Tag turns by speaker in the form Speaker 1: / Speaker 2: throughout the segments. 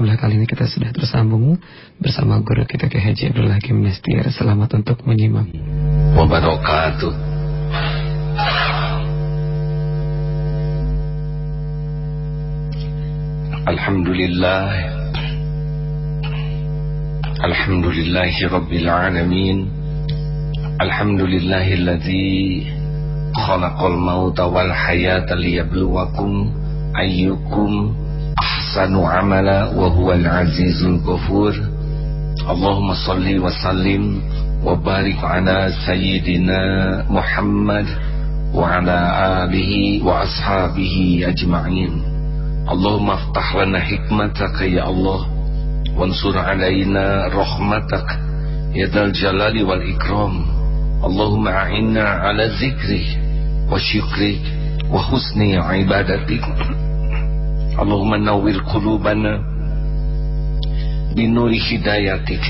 Speaker 1: Alhamdulillah kali ini kita sudah tersambung bersama guru kita Ki Haji Abdul Hakim Nestiar. Selamat untuk menyimak.
Speaker 2: Wabarakatuh. Alhamdulillah. Alhamdulillahi Rabbil Alamin. Alhamdulillahilladzi khalaqal mauta wal hayata liyabluwakum ayyukum ahsanu amala wa huwal azizul ghafur Allahumma salli wa sallim wa barik ala sayyidina Muhammad wa ala alihi wa ashabihi ajma'in Allahumma aftah lana hikmataka ya Allah wansur alaina rahmatak ya dal jalali wal ikram Allahumma اللهم نور قلوبنا بنور هدايتك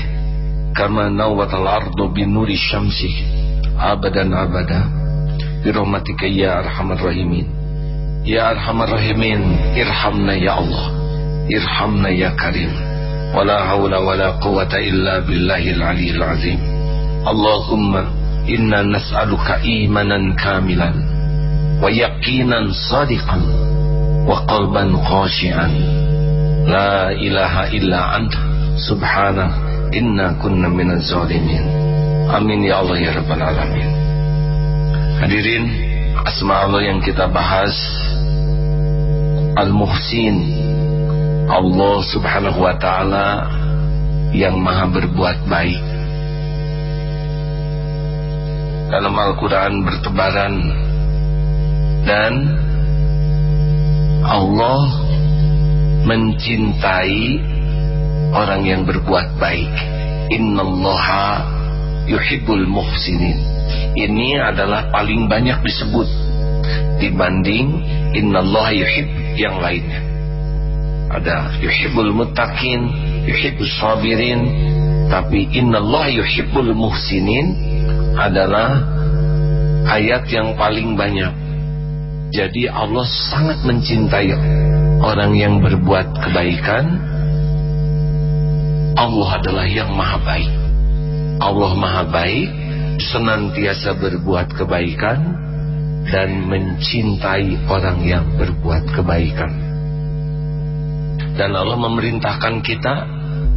Speaker 2: كما نورت الأرض بنور الشمس أبدا أبدا. برحمتك يا أرحم الراحمين. يا أرحم الراحمين ارحمنا يا الله ارحمنا يا كريم. ولا حول ولا قوة إلا بالله العلي العظيم. اللهم إنا نسألك إيمانا كاملا ويقينا صادقا. Wa qalban khashi'an. La ilaha illa anta subhana inna kunna minaz zalimin. Amin ya Allah ya rabbal alamin. Hadirin asma Allah yang kita bahas al-muhsin Allah subhanahu wa ta'ala yang maha berbuat baik. Dalam Al-Quran bertebaran dan Allah mencintai orang yang berbuat baik. Innallaha yuhibbul muhsinin. Ini adalah paling banyak disebut dibanding innallaha yuhib yang lainnya. Ada yuhibbul muttaqin, yuhibbus sabirin, tapi innallaha yuhibbul muhsinin adalah ayat yang paling banyak jadi Allah sangat mencintai orang yang berbuat kebaikan. Allah adalah yang maha baik. Allah maha baik, senantiasa berbuat kebaikan dan mencintai orang yang berbuat kebaikan. Dan Allah memerintahkan kita,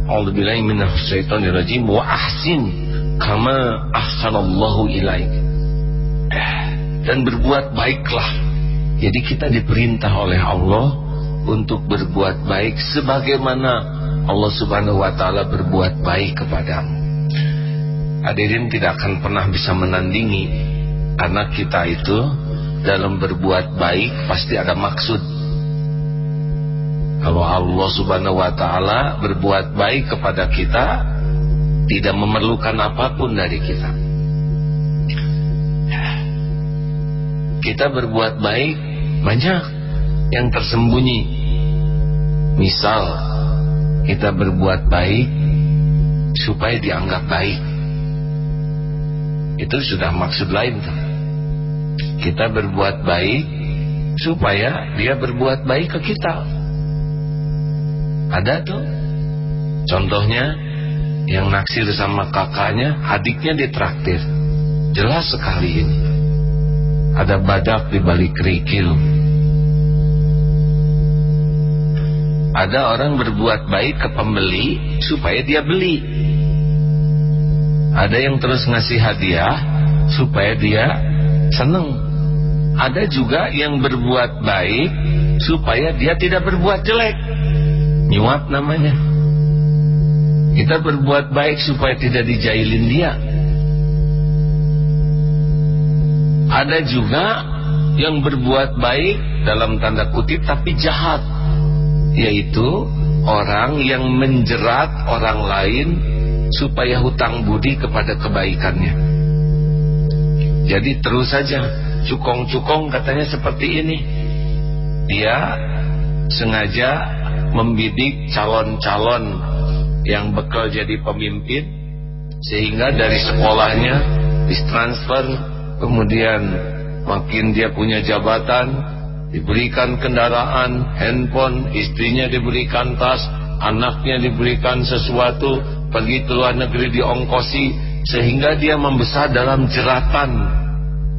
Speaker 2: A'udzubillahi minasyaitonirrajim wa ahsin kama ahsanallahu ilaik. Dan berbuat baiklah jadi kita diperintah oleh Allah untuk berbuat baik sebagaimana Allah Subhanahu wa taala berbuat baik kepadamu. Hadirin tidak akan pernah bisa menandingi karena kita itu dalam berbuat baik pasti ada maksud. Kalau Allah Subhanahu wa taala berbuat baik kepada kita tidak memerlukan apa pun dari kita. Kita berbuat baik banyak yang tersembunyi. Misal kita berbuat baik supaya dianggap baik. Itu sudah maksud lain tuh. Kita berbuat baik supaya dia berbuat baik ke kita. Ada tuh. Contohnya yang naksir sama kakaknya, adiknya ditraktir. Jelas sekali ini ada badak di balik kerikil. Ada orang berbuat baik ke pembeli supaya dia beli. Ada yang terus ngasih hadiah supaya dia seneng. Ada juga yang berbuat baik supaya dia tidak berbuat jelek. Nyuap namanya. Kita berbuat baik supaya tidak dijailin dia. Ada juga yang berbuat baik dalam tanda kutip tapi jahat. Yaitu orang yang menjerat orang lain supaya hutang budi kepada kebaikannya. Jadi terus saja cukong-cukong katanya seperti ini. Dia sengaja membidik calon-calon yang bekal jadi pemimpin sehingga dari sekolahnya ditransfer kemudian makin dia punya jabatan diberikan kendaraan, handphone, istrinya diberikan tas, anaknya diberikan sesuatu pergi ke luar negeri diongkosi sehingga dia membesar dalam jeratan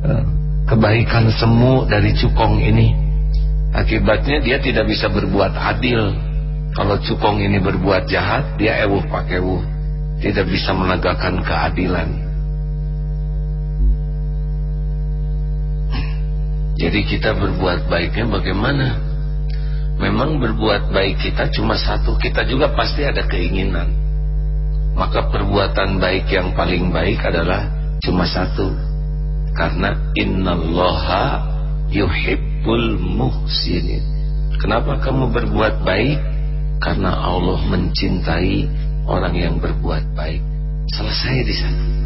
Speaker 2: eh, kebaikan semu dari cukong ini. Akibatnya dia tidak bisa berbuat adil. Kalau cukong ini berbuat jahat dia ewuh pakai ewuh. Tidak bisa menegakkan keadilan jadi kita berbuat baiknya bagaimana? Memang berbuat baik kita cuma satu kita juga pasti ada keinginan. Maka perbuatan baik yang paling baik adalah cuma satu. Karena innallaha yuhibbul muhsinin. Kenapa kamu berbuat baik? Karena Allah mencintai orang yang berbuat baik. Selesai di sana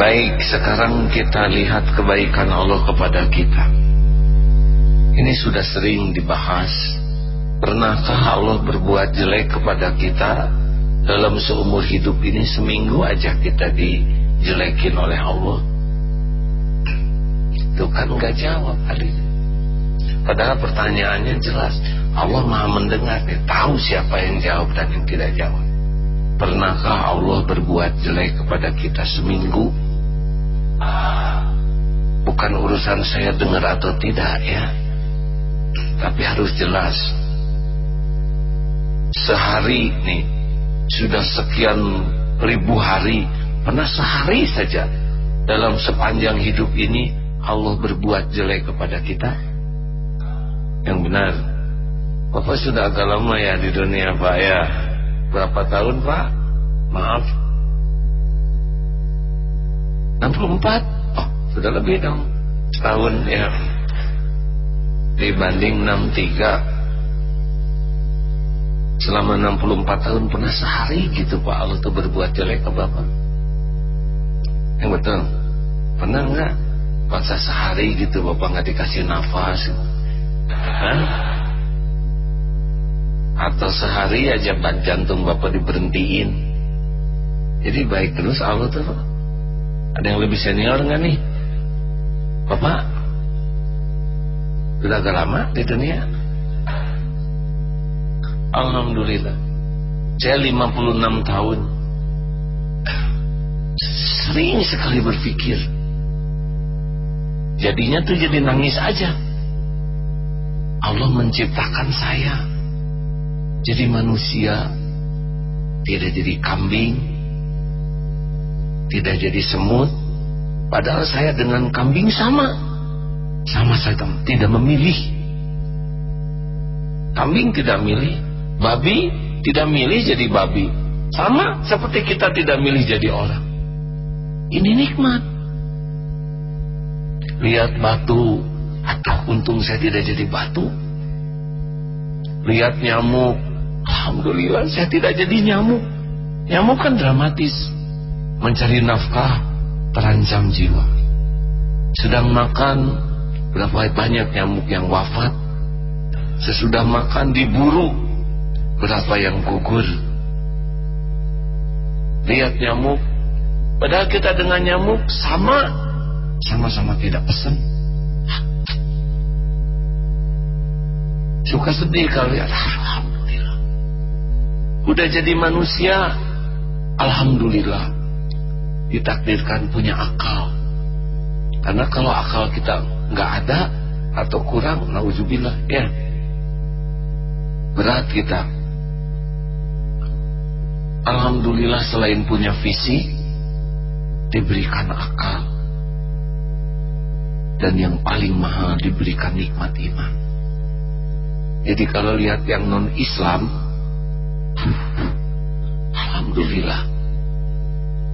Speaker 2: baik sekarang kita lihat kebaikan Allah kepada kita. Ini sudah sering dibahas. Pernahkah Allah berbuat jelek kepada kita? Dalam seumur hidup ini seminggu aja kita dijelekin oleh Allah. Itu kan gak jawab hari padahal pertanyaannya jelas. Allah maha mendengar dia tahu siapa yang jawab dan yang tidak jawab. Pernahkah Allah berbuat jelek kepada kita seminggu bukan urusan saya dengar atau tidak ya. Tapi harus jelas. Sehari nih sudah sekian ribu hari pernah sehari saja dalam sepanjang hidup ini Allah berbuat jelek kepada kita? Yang benar. Bapak sudah agak lama ya di dunia Pak ya. Berapa tahun Pak? Maaf 64 oh sudah lebih dong. Setahun ya. Dibanding 63 selama 64 tahun pernah sehari gitu Pak. Allah tuh berbuat jelek ke Bapak yang betul. Pernah nggak? Masa sehari gitu Bapak nggak dikasih nafas? Hah? atau sehari aja jantung Bapak diberhentiin? Jadi baik terus Allah tuh ada yang lebih senior nggak nih? Bapak? Sudah agak lama di dunia? Alhamdulillah. Saya 56 tahun. Sering sekali berpikir. Jadinya tuh jadi nangis aja. Allah menciptakan saya. Jadi manusia. Tidak jadi kambing Tidak jadi semut Padahal saya dengan kambing sama Sama saja Tidak memilih Kambing tidak milih Babi tidak milih jadi babi. Sama seperti kita tidak milih jadi orang. Ini nikmat. Lihat batu. Atau untung saya tidak jadi batu. Lihat nyamuk. Alhamdulillah saya tidak jadi nyamuk. Nyamuk kan dramatis. Mencari nafkah terancam jiwa. Sedang makan berapa banyak nyamuk yang wafat. Sesudah makan diburu Berapa yang gugur. Lihat nyamuk Padahal kita dengan nyamuk sama. Sama-sama tidak pesen. Suka sedih kalau lihat Alhamdulillah. Udah jadi manusia Alhamdulillah Ditakdirkan punya akal. Karena kalau akal kita nggak ada Atau kurang Nauzubillah ya. Berat kita. Alhamdulillah selain punya visi Diberikan akal. Dan yang paling mahal diberikan nikmat iman. Jadi kalau lihat yang non Islam Alhamdulillah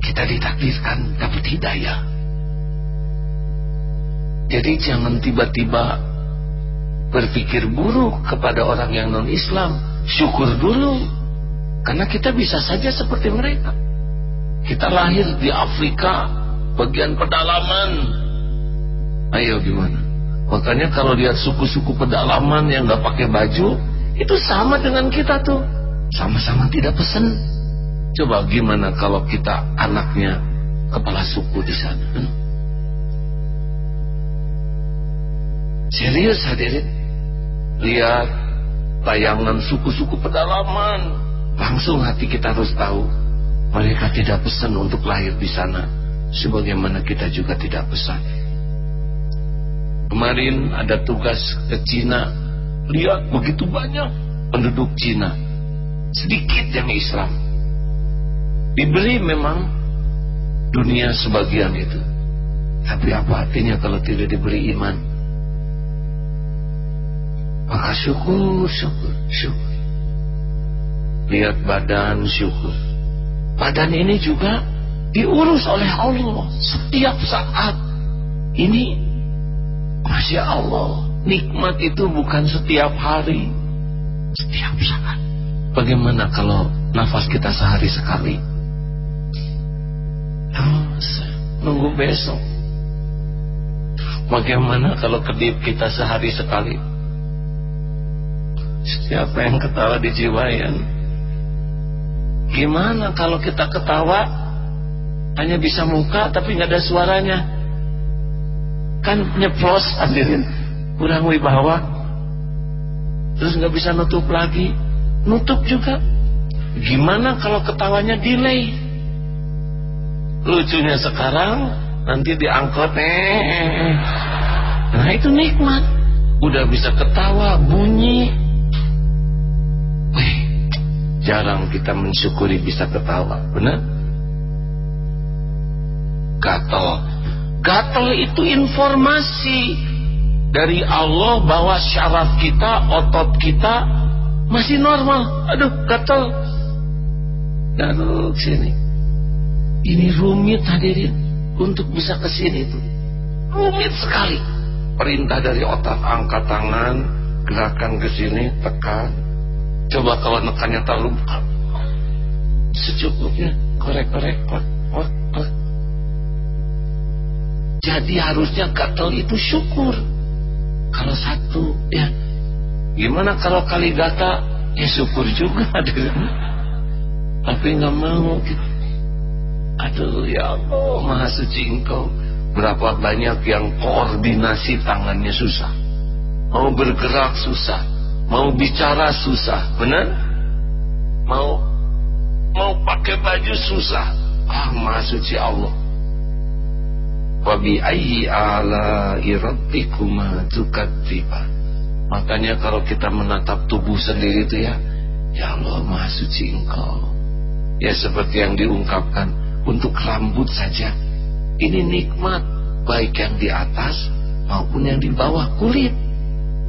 Speaker 2: Kita ditakdirkan dapat hidayah Jadi jangan tiba-tiba Berpikir buruk kepada orang yang non Islam Syukur dulu karena kita bisa saja seperti mereka. Kita lahir di Afrika, bagian pedalaman. Ayo gimana? Makanya kalau lihat suku-suku pedalaman yang gak pakai baju, itu sama dengan kita tuh. Sama-sama tidak pesen. Coba gimana kalau kita anaknya kepala suku di sana? Hmm? Serius hadirin? Lihat tayangan suku-suku pedalaman. Langsung hati kita harus tahu mereka tidak pesan untuk lahir di sana sebagaimana kita juga tidak pesan. Kemarin ada tugas ke Cina, lihat begitu banyak penduduk Cina, sedikit yang Islam. Diberi memang dunia sebagian itu, tapi apa artinya kalau tidak diberi iman? Maka syukur, syukur, syukur. Lihat badan syukur. Badan ini juga diurus oleh Allah setiap saat. Ini Masya Allah, nikmat itu bukan setiap hari, setiap saat. Bagaimana kalau nafas kita sehari sekali? Nunggu besok. Bagaimana kalau kedip kita sehari sekali? Siapa yang ketawa di jiwayan? Gimana kalau kita ketawa hanya bisa muka tapi nggak ada suaranya? Kan nyeplos hadirin, kurang wibawa. Terus nggak bisa nutup lagi, nutup juga. Gimana kalau ketawanya delay? Lucunya sekarang nanti diangkut nih. Nah itu nikmat. Udah bisa ketawa, bunyi, Jarang kita mensyukuri bisa ketawa, benar? Gatel. Gatel itu informasi dari Allah bahwa syaraf kita, otot kita masih normal. Aduh, gatel. Aduh, sini. Ini rumit hadirin untuk bisa ke sini itu. Rumit sekali. Perintah dari otak angkat tangan, gerakan ke sini, tekan, Coba kalau nekannya terlalu secukupnya korek-korek korek, korek. Jadi harusnya gatel itu syukur. Kalau satu ya gimana kalau kali gata ya syukur juga Tapi nggak mau gitu. Aduh ya Allah Maha Suci Engkau Berapa banyak yang koordinasi tangannya susah Mau bergerak susah Mau bicara susah, benar? Mau mau pakai baju susah. Ah, Maha suci Allah. Wa bi ayyi ala rabbikuma tukadziban. Makanya kalau kita menatap tubuh sendiri itu ya, ya Allah Maha suci Engkau. Ya seperti yang diungkapkan untuk rambut saja. Ini nikmat baik yang di atas maupun yang di bawah kulit.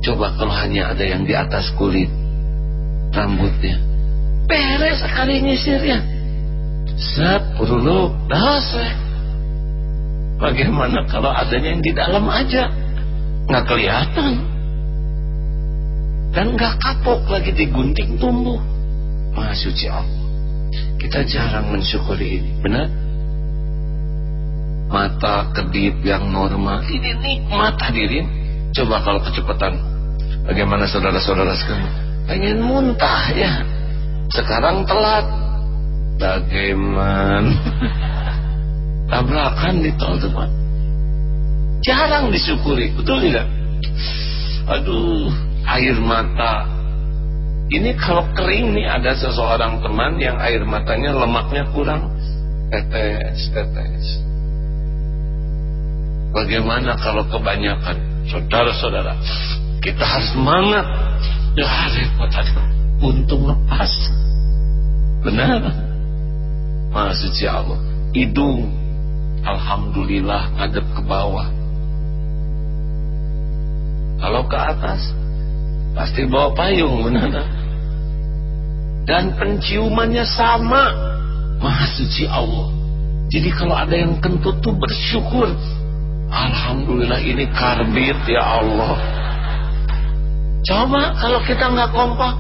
Speaker 2: Coba kalau hanya ada yang di atas kulit rambutnya. Beres sekali nyisirnya. Set, uruluk, dasar. Bagaimana kalau adanya yang di dalam aja? Nggak kelihatan. Dan nggak kapok lagi digunting tumbuh. Maha Allah. Kita jarang mensyukuri ini. Benar? Mata kedip yang normal. Ini nikmat hadirin Coba kalau kecepatan. Bagaimana saudara-saudara sekalian? Pengen muntah ya. Sekarang telat. Bagaimana? Tabrakan di tol teman Jarang disyukuri Betul tidak? Aduh Air mata Ini kalau kering nih Ada seseorang teman yang air matanya Lemaknya kurang Tetes Tetes Bagaimana kalau kebanyakan Saudara-saudara, kita harus semangat. Ya repot. Untung lepas. Benar. Masih suci Allah. Hidung. Alhamdulillah ngadep ke bawah. Kalau ke atas, pasti bawa payung, benar. Dan penciumannya sama. Maha suci Allah. Jadi kalau ada yang kentut tuh bersyukur Alhamdulillah ini karbit ya Allah. Coba kalau kita nggak kompak,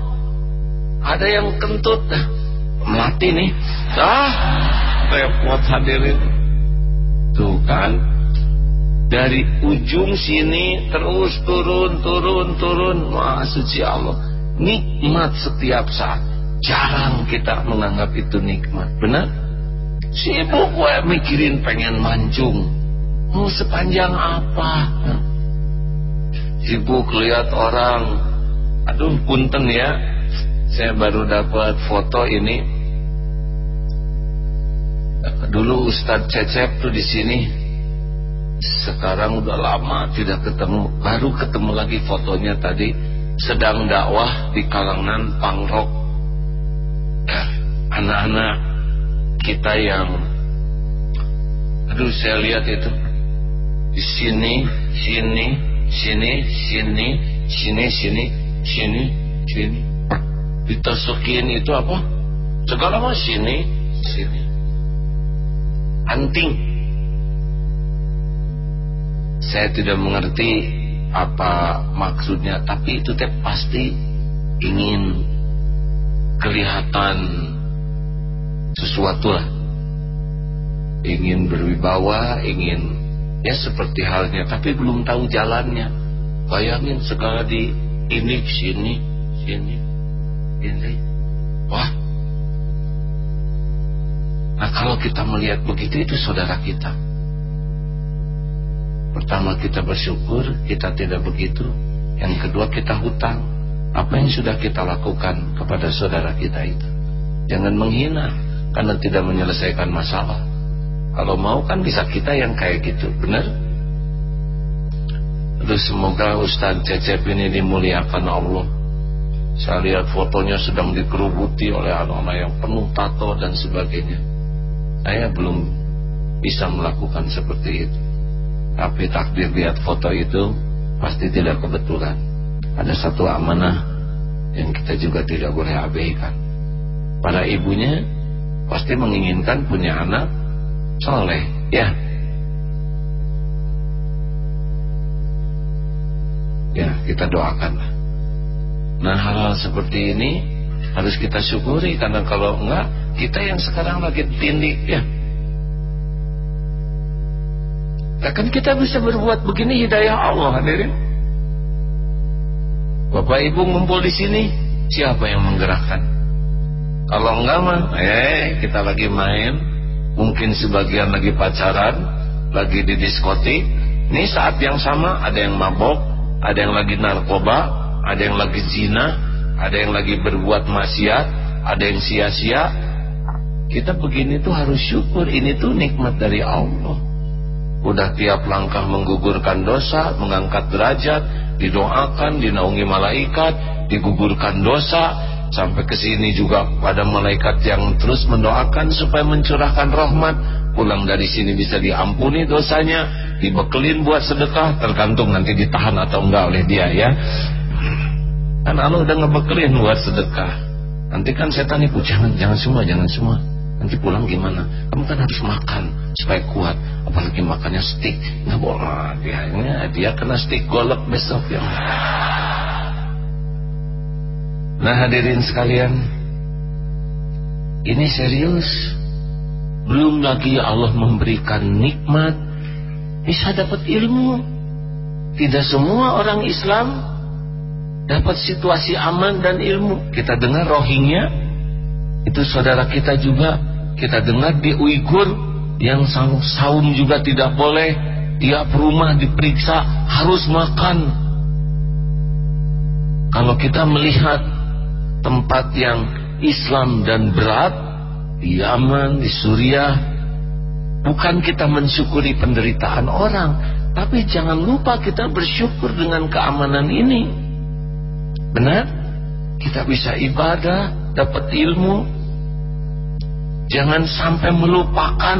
Speaker 2: ada yang kentut, mati nih. Ah, repot hadirin. Tuh kan, dari ujung sini terus turun, turun, turun. Wah suci Allah. Nikmat setiap saat. Jarang kita menganggap itu nikmat. Benar? Sibuk gue mikirin pengen mancung. Mau sepanjang apa? Sibuk lihat orang. Aduh punten ya. Saya baru dapat foto ini. Dulu Ustadz Cecep tuh di sini. Sekarang udah lama tidak ketemu. Baru ketemu lagi fotonya tadi. Sedang dakwah di kalangan pangrok Anak-anak kita yang Aduh saya lihat itu di sini, sini, sini, sini, sini, sini, sini, sini. Ditusukin itu apa? Segala macam sini, sini. Anting. Saya tidak mengerti apa maksudnya, tapi itu teh pasti ingin kelihatan sesuatu lah. Ingin berwibawa, ingin ya seperti halnya tapi belum tahu jalannya. Bayangin segala di ini sini sini ini. Wah. Nah kalau kita melihat begitu itu saudara kita. Pertama kita bersyukur kita tidak begitu. Yang kedua kita hutang apa yang sudah kita lakukan kepada saudara kita itu jangan menghina karena tidak menyelesaikan masalah kalau mau kan bisa kita yang kayak gitu, benar? Aduh semoga Ustaz Cecep ini dimuliakan Allah. Saya lihat fotonya sedang dikerubuti oleh anak-anak yang penuh tato dan sebagainya. Saya belum bisa melakukan seperti itu. Tapi takdir lihat foto itu pasti tidak kebetulan. Ada satu amanah yang kita juga tidak boleh abaikan. Para ibunya pasti menginginkan punya anak soleh ya. Ya kita doakan. Nah hal-hal seperti ini harus kita syukuri karena kalau enggak kita yang sekarang lagi tindik ya. Akan kita bisa berbuat begini hidayah Allah hadirin Bapak Ibu ngumpul di sini siapa yang menggerakkan? Kalau enggak mah eh kita lagi main. Mungkin sebagian lagi pacaran lagi di diskotik. Ini saat yang sama ada yang mabok ada yang lagi narkoba ada yang lagi zina ada yang lagi berbuat maksiat ada yang sia-sia. Kita begini tuh harus syukur ini tuh nikmat dari Allah udah tiap langkah menggugurkan dosa mengangkat derajat didoakan dinaungi malaikat digugurkan dosa. Sampai ke sini juga pada malaikat yang terus mendoakan supaya mencurahkan rahmat. Pulang dari sini bisa diampuni dosanya dibekelin buat sedekah tergantung nanti ditahan atau enggak oleh dia ya. Kan Allah udah ngebekelin buat sedekah. Nanti kan setan itu jangan jangan semua jangan semua nanti pulang gimana? Kamu kan harus makan supaya kuat. Apalagi makannya stick nggak boleh. Dia dia kena stick golek besok ya. Nah hadirin sekalian. Ini serius? Belum lagi Allah memberikan nikmat. Bisa dapat ilmu. Tidak semua orang Islam Dapat situasi aman dan ilmu. Kita dengar Rohingya Itu saudara kita juga Kita dengar di Uighur Yang saum juga tidak boleh Tiap rumah diperiksa Harus makan Kalau kita melihat tempat yang Islam dan berat di Yaman, di Suriah bukan kita mensyukuri penderitaan orang tapi jangan lupa kita bersyukur dengan keamanan ini benar? kita bisa ibadah dapat ilmu jangan sampai melupakan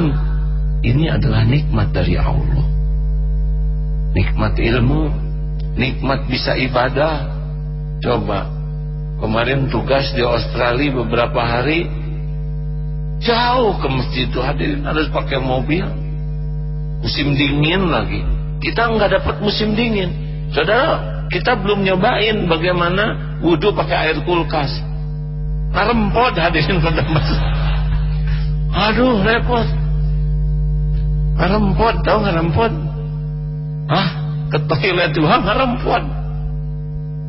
Speaker 2: ini adalah nikmat dari Allah nikmat ilmu nikmat bisa ibadah coba Kemarin tugas di Australia beberapa hari jauh ke masjid itu hadirin harus pakai mobil. Musim dingin lagi. Kita nggak dapat musim dingin. Saudara, kita belum nyobain bagaimana wudhu pakai air kulkas. Ngarempot hadirin pada masjid. Aduh, repot. Ngarempot, tau ngarempot? Hah? Ke toilet juga ngarempot.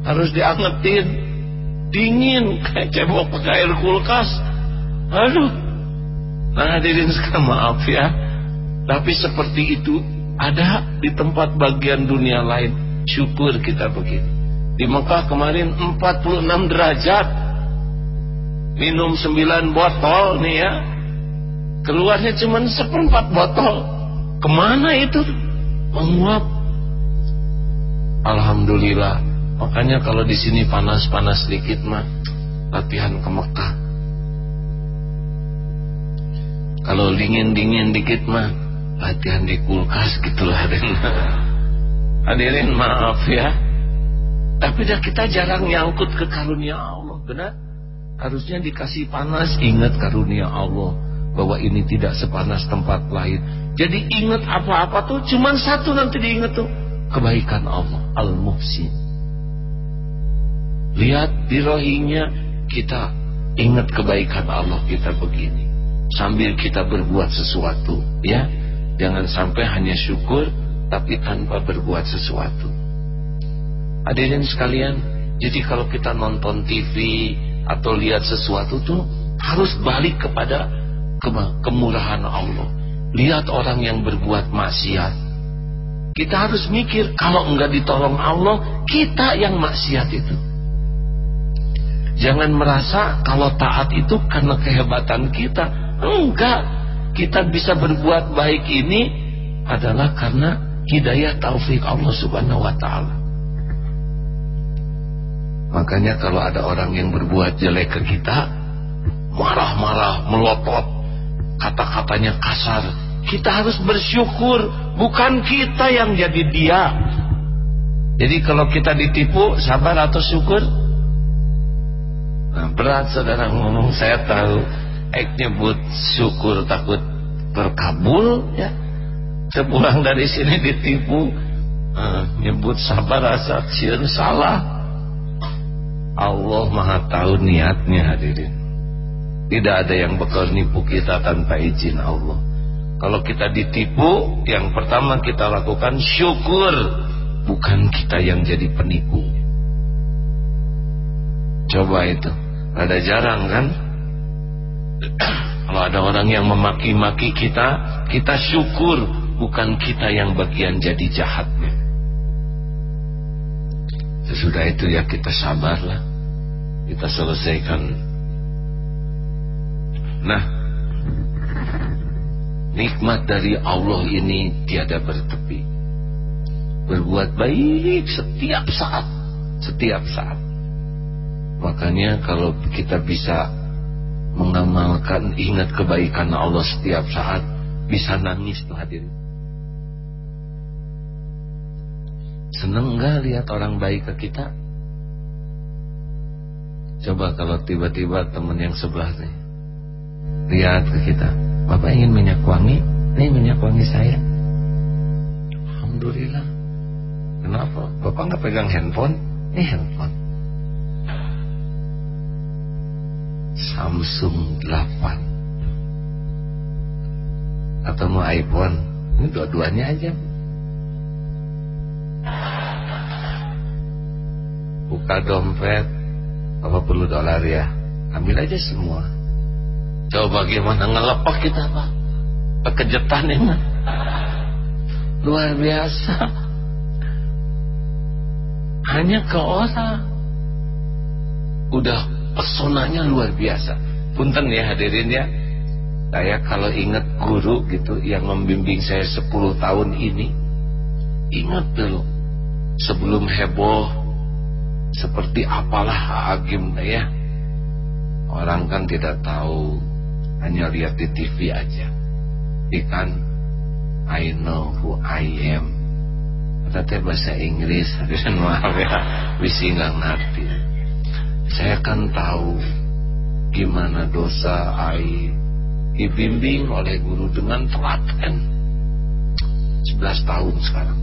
Speaker 2: Harus diangetin dingin kayak cebok pakai air kulkas aduh nah hadirin sekarang maaf ya tapi seperti itu ada di tempat bagian dunia lain syukur kita begini Di Mekah kemarin 46 derajat. Minum 9 botol nih ya. Keluarnya cuma seperempat botol. Ke mana itu? Menguap. Alhamdulillah. Makanya kalau di sini panas-panas sedikit mah latihan ke Mekah. Kalau dingin-dingin dikit mah latihan di kulkas gitulah hadirin. maaf ya. Tapi dah kita jarang nyangkut ke karunia Allah, benar? Harusnya dikasih panas, ingat karunia Allah bahwa ini tidak sepanas tempat lain. Jadi ingat apa-apa tuh cuman satu nanti diingat tuh kebaikan Allah Al-Muhsin. Lihat di rohingya kita ingat kebaikan Allah kita begini sambil kita berbuat sesuatu ya jangan sampai hanya syukur tapi tanpa berbuat sesuatu hadirin sekalian jadi kalau kita nonton TV atau lihat sesuatu tuh harus balik kepada ke kemurahan Allah lihat orang yang berbuat maksiat kita harus mikir kalau enggak ditolong Allah kita yang maksiat itu jangan merasa kalau taat itu karena kehebatan kita Enggak. Kita bisa berbuat baik ini adalah karena hidayah taufik Allah Subhanahu wa taala. Makanya kalau ada orang yang berbuat jelek ke kita, marah-marah, melotot, kata-katanya kasar, kita harus bersyukur, bukan kita yang jadi dia. Jadi kalau kita ditipu, sabar atau syukur? Nah, berat saudara. Ngomong, saya tahu. Ek nyebut syukur takut terkabul ya. Sepulang dari sini ditipu. Uh, nyebut sabar rasa salah. Allah maha tahu niatnya hadirin tidak ada yang bakal nipu kita tanpa izin Allah kalau kita ditipu yang pertama kita lakukan syukur bukan kita yang jadi penipu coba itu ada jarang kan kalau ada orang yang memaki-maki kita, kita syukur bukan kita yang bagian jadi jahatnya. Sesudah itu ya kita sabarlah. Kita selesaikan. Nah, nikmat dari Allah ini tiada bertepi. Berbuat baik setiap saat, setiap saat. Makanya kalau kita bisa mengamalkan ingat kebaikan Allah setiap saat bisa nangis tuh hadirin seneng nggak lihat orang baik ke kita coba kalau tiba-tiba teman yang sebelah nih lihat ke kita. Bapak ingin minyak wangi? Nih minyak wangi saya. Alhamdulillah. Kenapa? Bapak nggak pegang handphone? Ini handphone. Samsung 8 atau mau iPhone? Ini dua-duanya aja. Buka dompet. Apa perlu dolar ya. Ambil aja semua coba bagaimana ngelepak kita pak? Pekejetan ini. Luar biasa. Hanya ke orang udah pesonanya luar biasa. Punten ya hadirin ya. Saya kalau ingat guru gitu yang membimbing saya 10 tahun ini ingat dulu. Sebelum heboh seperti apalah agim ya. Orang kan tidak tahu hanya lihat di TV aja. Ikan I know who I am. Kata bahasa Inggris maaf ya. Wisi nggak ngerti. Saya kan tahu gimana dosa ai dibimbing oleh guru dengan telaten 11 tahun sekarang.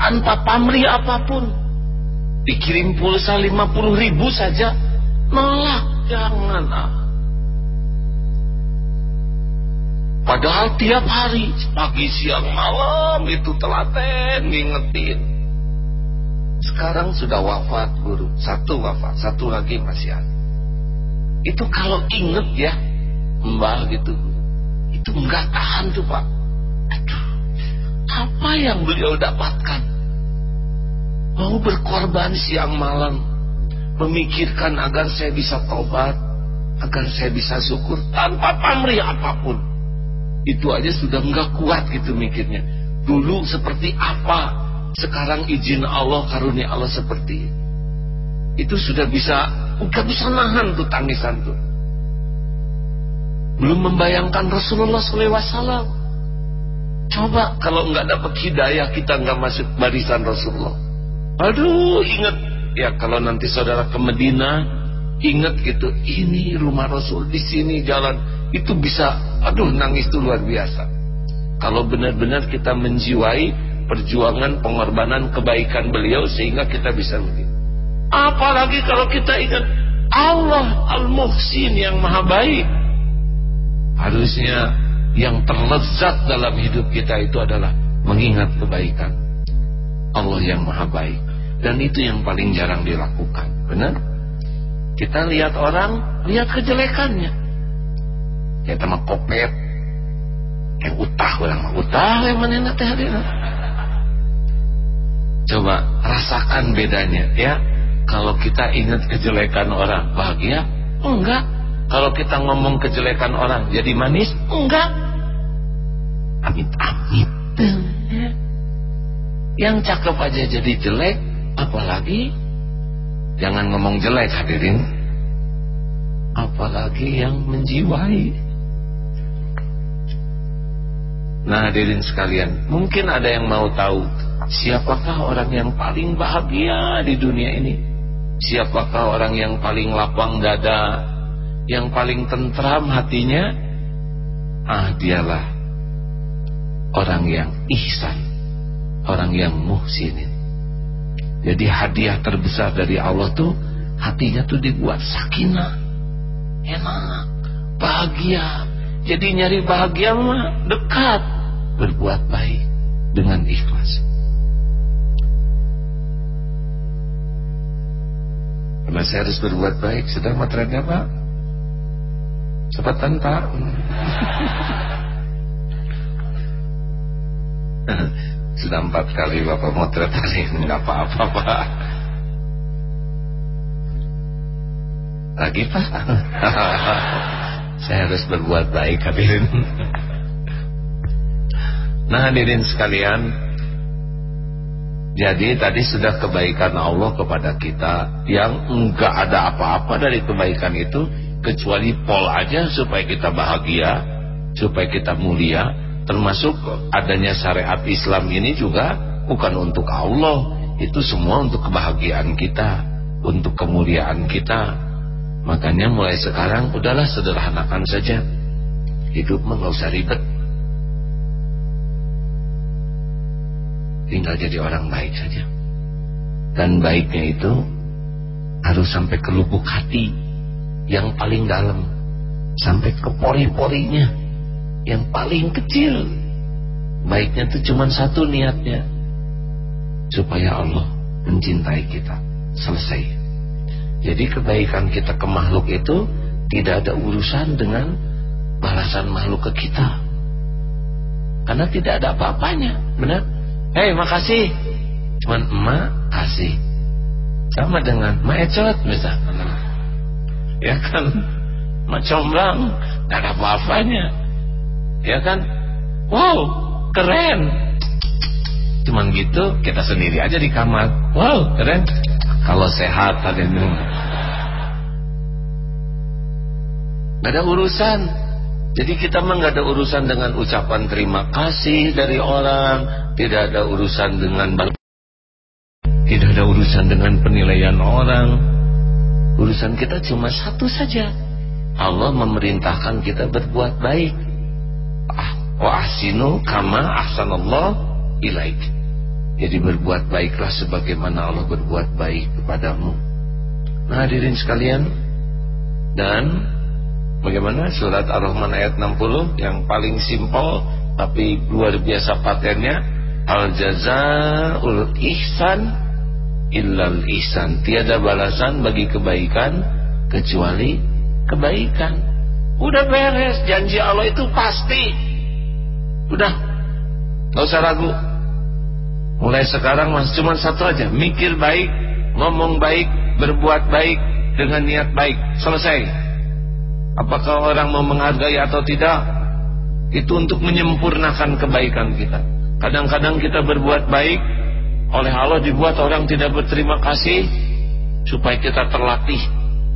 Speaker 2: Tanpa pamrih apa pun dikirim pulsa 50 ribu saja. Nolak jangan ah. Padahal tiap hari pagi siang malam itu telaten ngingetin. Sekarang sudah wafat guru. Satu wafat, satu lagi masih ada. Itu kalau inget ya Mbah gitu Itu enggak tahan tuh pak. Aduh Apa yang beliau dapatkan? Mau berkorban siang malam memikirkan agar saya bisa tobat agar saya bisa syukur tanpa pamrih apa pun. Itu aja sudah nggak kuat gitu mikirnya. Dulu seperti apa? Sekarang izin Allah karunia Allah seperti itu sudah bisa nggak bisa nahan tuh tangisan tuh. Belum membayangkan Rasulullah SAW. Coba kalau nggak dapat hidayah kita nggak masuk barisan Rasulullah. Aduh, ingat ya kalau nanti saudara ke Medina, ingat gitu, ini rumah Rasul di sini jalan itu bisa, aduh nangis itu luar biasa. Kalau benar-benar kita menjiwai perjuangan pengorbanan kebaikan beliau sehingga kita bisa begitu. Apalagi kalau kita ingat Allah Al-Muhsin yang maha baik Harusnya yang terlezat dalam hidup kita itu adalah mengingat kebaikan Allah yang maha baik dan itu yang paling jarang dilakukan. Benar? Kita lihat orang lihat kejelekannya. Kita mah kopet. Kayak utah orang utah yang mana teh coba rasakan bedanya ya. Kalau kita ingat kejelekan orang bahagia? Enggak. Kalau kita ngomong kejelekan orang jadi manis? Enggak. Amit-amit. Yang cakep aja jadi jelek, apalagi jangan ngomong jelek hadirin. Apalagi yang menjiwai. Nah hadirin sekalian, mungkin ada yang mau tahu siapakah orang yang paling bahagia di dunia ini? Siapakah orang yang paling lapang dada yang paling tentram hatinya ah dialah orang yang ihsan orang yang muhsinin jadi hadiah terbesar dari Allah tuh hatinya tuh dibuat sakinah enak bahagia. Jadi nyari bahagia mah dekat. Berbuat baik dengan ikhlas. Karena saya harus berbuat baik sedang matrennya pak Cepetan pak Sudah empat kali bapak motret hari ini apa-apa pak. Lagi pak? Saya harus berbuat baik hadirin. Nah hadirin sekalian Jadi tadi sudah kebaikan Allah kepada kita Yang enggak ada apa-apa dari kebaikan itu kecuali pol aja supaya kita bahagia supaya kita mulia termasuk adanya syariat Islam ini juga bukan untuk Allah. Itu semua untuk kebahagiaan kita untuk kemuliaan kita. Makanya mulai sekarang udahlah sederhanakan saja. Hidup nggak usah ribet. Tinggal jadi orang baik saja. Dan baiknya itu harus sampai ke lubuk hati yang paling dalam sampai ke pori-porinya yang paling kecil. Baiknya itu cuma satu niatnya supaya Allah mencintai kita. Selesai. Jadi kebaikan kita ke makhluk itu tidak ada urusan dengan balasan makhluk ke kita. Karena tidak ada apa-apanya benar? Hei makasih. Cuman emak kasih. Sama dengan maecot misalnya. Ya kan? Macam bang nggak ada apa-apanya ya kan? Wow keren. Cuman gitu kita sendiri aja di kamar. Wow keren. Kalau sehat ini nggak ada urusan. Jadi kita mah nggak ada urusan dengan ucapan terima kasih dari orang. Tidak ada urusan dengan tidak ada urusan dengan penilaian orang. Urusan kita cuma satu saja. Allah memerintahkan kita berbuat baik. Wa ahsinu kama ahsanallah ilaik. Jadi berbuat baiklah sebagaimana Allah berbuat baik kepadamu. Nah, hadirin sekalian, dan bagaimana surat Ar-Rahman ayat 60 yang paling simpel tapi luar biasa patennya al jazaul ihsan illal ihsan. Tiada balasan bagi kebaikan kecuali kebaikan udah beres janji Allah itu pasti udah gak usah ragu Mulai sekarang mas cuma satu aja, mikir baik, ngomong baik, berbuat baik dengan niat baik. Selesai. Apakah orang mau menghargai atau tidak? Itu untuk menyempurnakan kebaikan kita. Kadang-kadang kita berbuat baik oleh Allah dibuat orang tidak berterima kasih supaya kita terlatih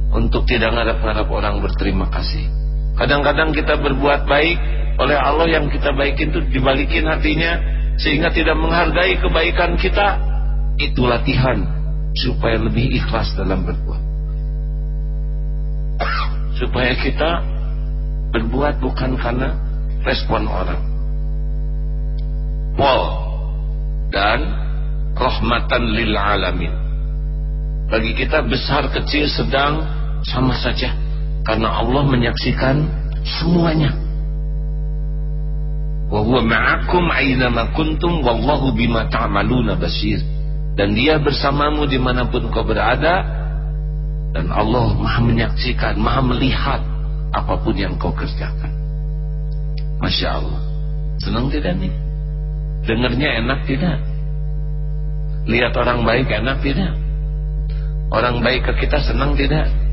Speaker 2: untuk tidak ngarap-ngarap orang berterima kasih. Kadang-kadang kita berbuat baik oleh Allah yang kita baikin itu dibalikin hatinya sehingga tidak menghargai kebaikan kita. Itu latihan supaya lebih ikhlas dalam berbuat. Supaya kita berbuat bukan karena respon orang. Paul dan rahmatan lil alamin. Bagi kita besar kecil sedang sama saja karena Allah menyaksikan semuanya. Wa huwa ma'akum aynama kuntum wallahu bima ta'maluna basir. Dan dia bersamamu di mana pun kau berada dan Allah maha menyaksikan maha melihat apa pun yang kau kerjakan. Masya Allah. Senang tidak nih? Dengarnya enak tidak? Lihat orang baik enak tidak? Orang baik ke kita senang tidak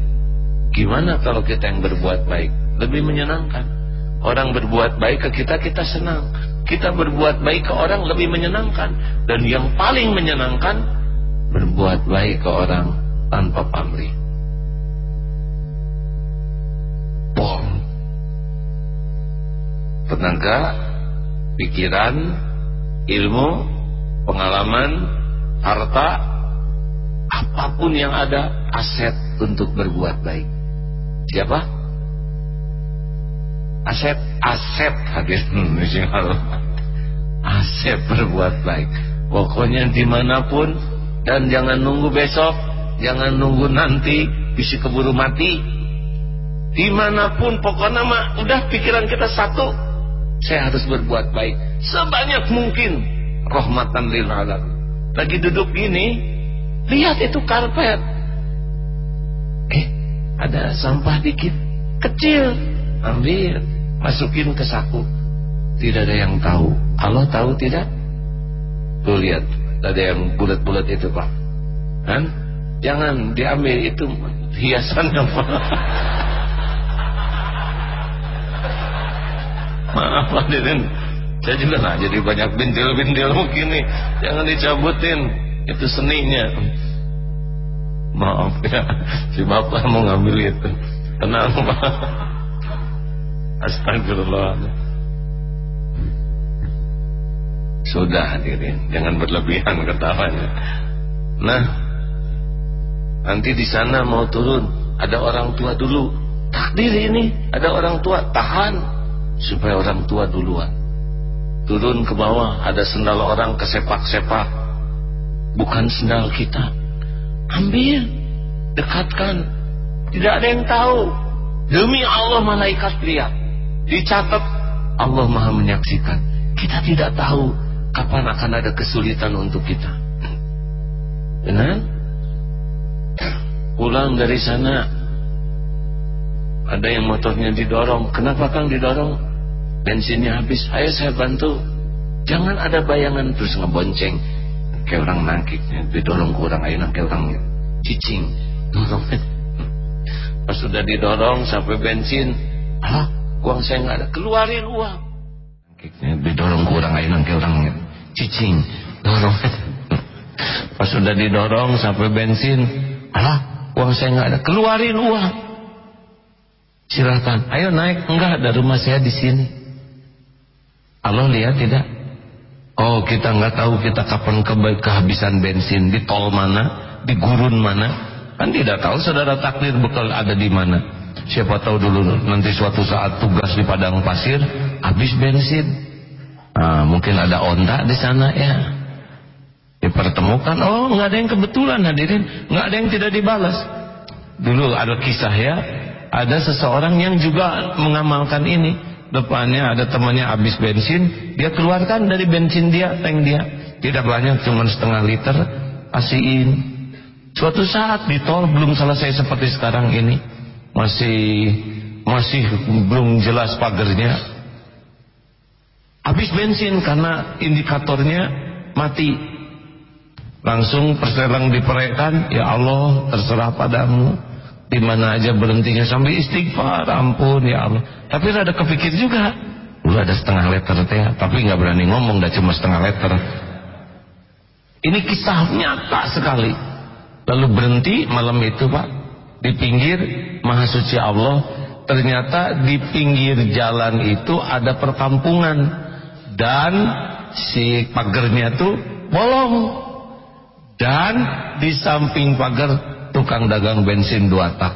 Speaker 2: gimana kalau kita yang berbuat baik lebih menyenangkan Orang berbuat baik ke kita, kita senang. Kita berbuat baik ke orang lebih menyenangkan. Dan yang paling menyenangkan, berbuat baik ke orang tanpa pamrih. Bom. Tenaga, pikiran, ilmu, pengalaman, harta, apa pun yang ada, aset untuk berbuat baik. Siapa? Asep, Asep hadir Asep berbuat baik. Pokoknya di mana pun dan jangan nunggu besok, jangan nunggu nanti bisa keburu mati. Di mana pun pokoknya mah udah pikiran kita satu, saya harus berbuat baik sebanyak mungkin. Rahmatan lil alam. Lagi duduk gini, lihat itu karpet. Ada sampah dikit, kecil, ambil masukin ke saku. Tidak ada yang tahu. Allah tahu tidak? Tuh lihat. Ada yang bulat-bulat itu pak. Kan? Jangan diambil itu hiasan pak. Maaf hadirin saya juga nah jadi banyak bintil-bintil mungkin nih jangan dicabutin. Itu seninya maaf ya si bapak mau ngambil itu tenang pak Astagfirullah. Sudah hadirin, jangan berlebihan ketawanya. Nah, nanti di sana mau turun, ada orang tua dulu. Takdir ini, ada orang tua, tahan supaya orang tua duluan. Turun ke bawah, ada sendal orang kesepak-sepak. Bukan sendal kita. Ambil, dekatkan. Tidak ada yang tahu. Demi Allah malaikat lihat dicatat Allah maha menyaksikan. Kita tidak tahu kapan akan ada kesulitan untuk kita. Benar? Pulang dari sana ada yang motornya didorong. Kenapa kang didorong? Bensinnya habis. Ayo saya bantu. Jangan ada bayangan terus ngebonceng kayak orang nangkiknya didorong kurang ayo kayak orang cicing pas sudah didorong sampai bensin ah uang saya nggak ada keluarin uang didorong kurang aja nangke orang cicing dorong pas sudah didorong sampai bensin alah uang saya nggak ada keluarin uang silahkan ayo naik. Enggak ada rumah saya di sini. Allah lihat tidak oh kita nggak tahu kita kapan ke kehabisan bensin di tol mana di gurun mana. Kan tidak tahu saudara takdir bekal ada di mana. Siapa tahu dulu nanti suatu saat tugas di padang pasir habis bensin. Nah, mungkin ada onta di sana ya. Dipertemukan. Oh nggak ada yang kebetulan hadirin. Nggak ada yang tidak dibalas. Dulu ada kisah ya. Ada seseorang yang juga mengamalkan ini depannya ada temannya habis bensin dia keluarkan dari bensin dia tank dia. Tidak banyak cuma setengah liter asiin. Suatu saat di tol belum selesai seperti sekarang ini. Masih masih belum jelas pagernya. Habis bensin karena indikatornya mati. Langsung perselang diperaikan ya Allah terserah padamu di mana aja berhentinya sambil istighfar. Ampun ya Allah. Tapi ada kepikir juga. Lu ada setengah letter teh tapi nggak berani ngomong dah cuma setengah letter. Ini kisah nyata sekali. Lalu berhenti malam itu pak di pinggir maha suci Allah. Ternyata di pinggir jalan itu ada perkampungan. Dan si pagernya tuh bolong. Dan di samping pagar tukang dagang bensin dua tak.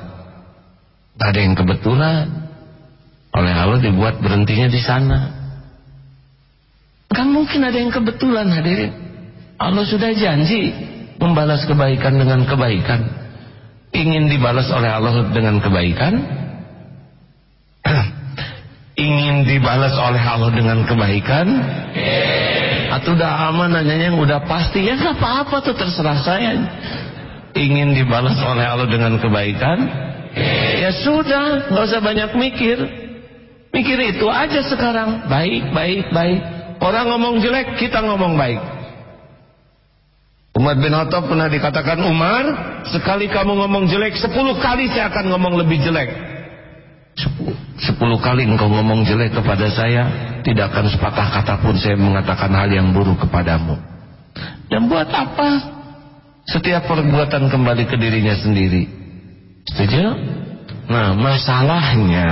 Speaker 2: Ada yang kebetulan. Oleh Allah dibuat berhentinya di sana. Kan mungkin ada yang kebetulan hadirin. Allah sudah janji membalas kebaikan dengan kebaikan. Ingin dibalas oleh Allah dengan kebaikan? Ingin dibalas oleh Allah dengan kebaikan? Atau udah aman nanya yang udah pasti. Ya apa-apa tuh terserah saya ingin dibalas oleh Allah dengan kebaikan ya sudah nggak usah banyak mikir. Mikir itu aja sekarang. Baik baik baik. Orang ngomong jelek kita ngomong baik. Umar bin Khattab pernah dikatakan Umar sekali kamu ngomong jelek sepuluh kali saya akan ngomong lebih jelek. Sepuluh kali engkau ngomong jelek kepada saya Tidak akan sepatah kata pun saya mengatakan hal yang buruk kepadamu. Dan buat apa? Setiap perbuatan kembali ke dirinya sendiri Setuju? Nah masalahnya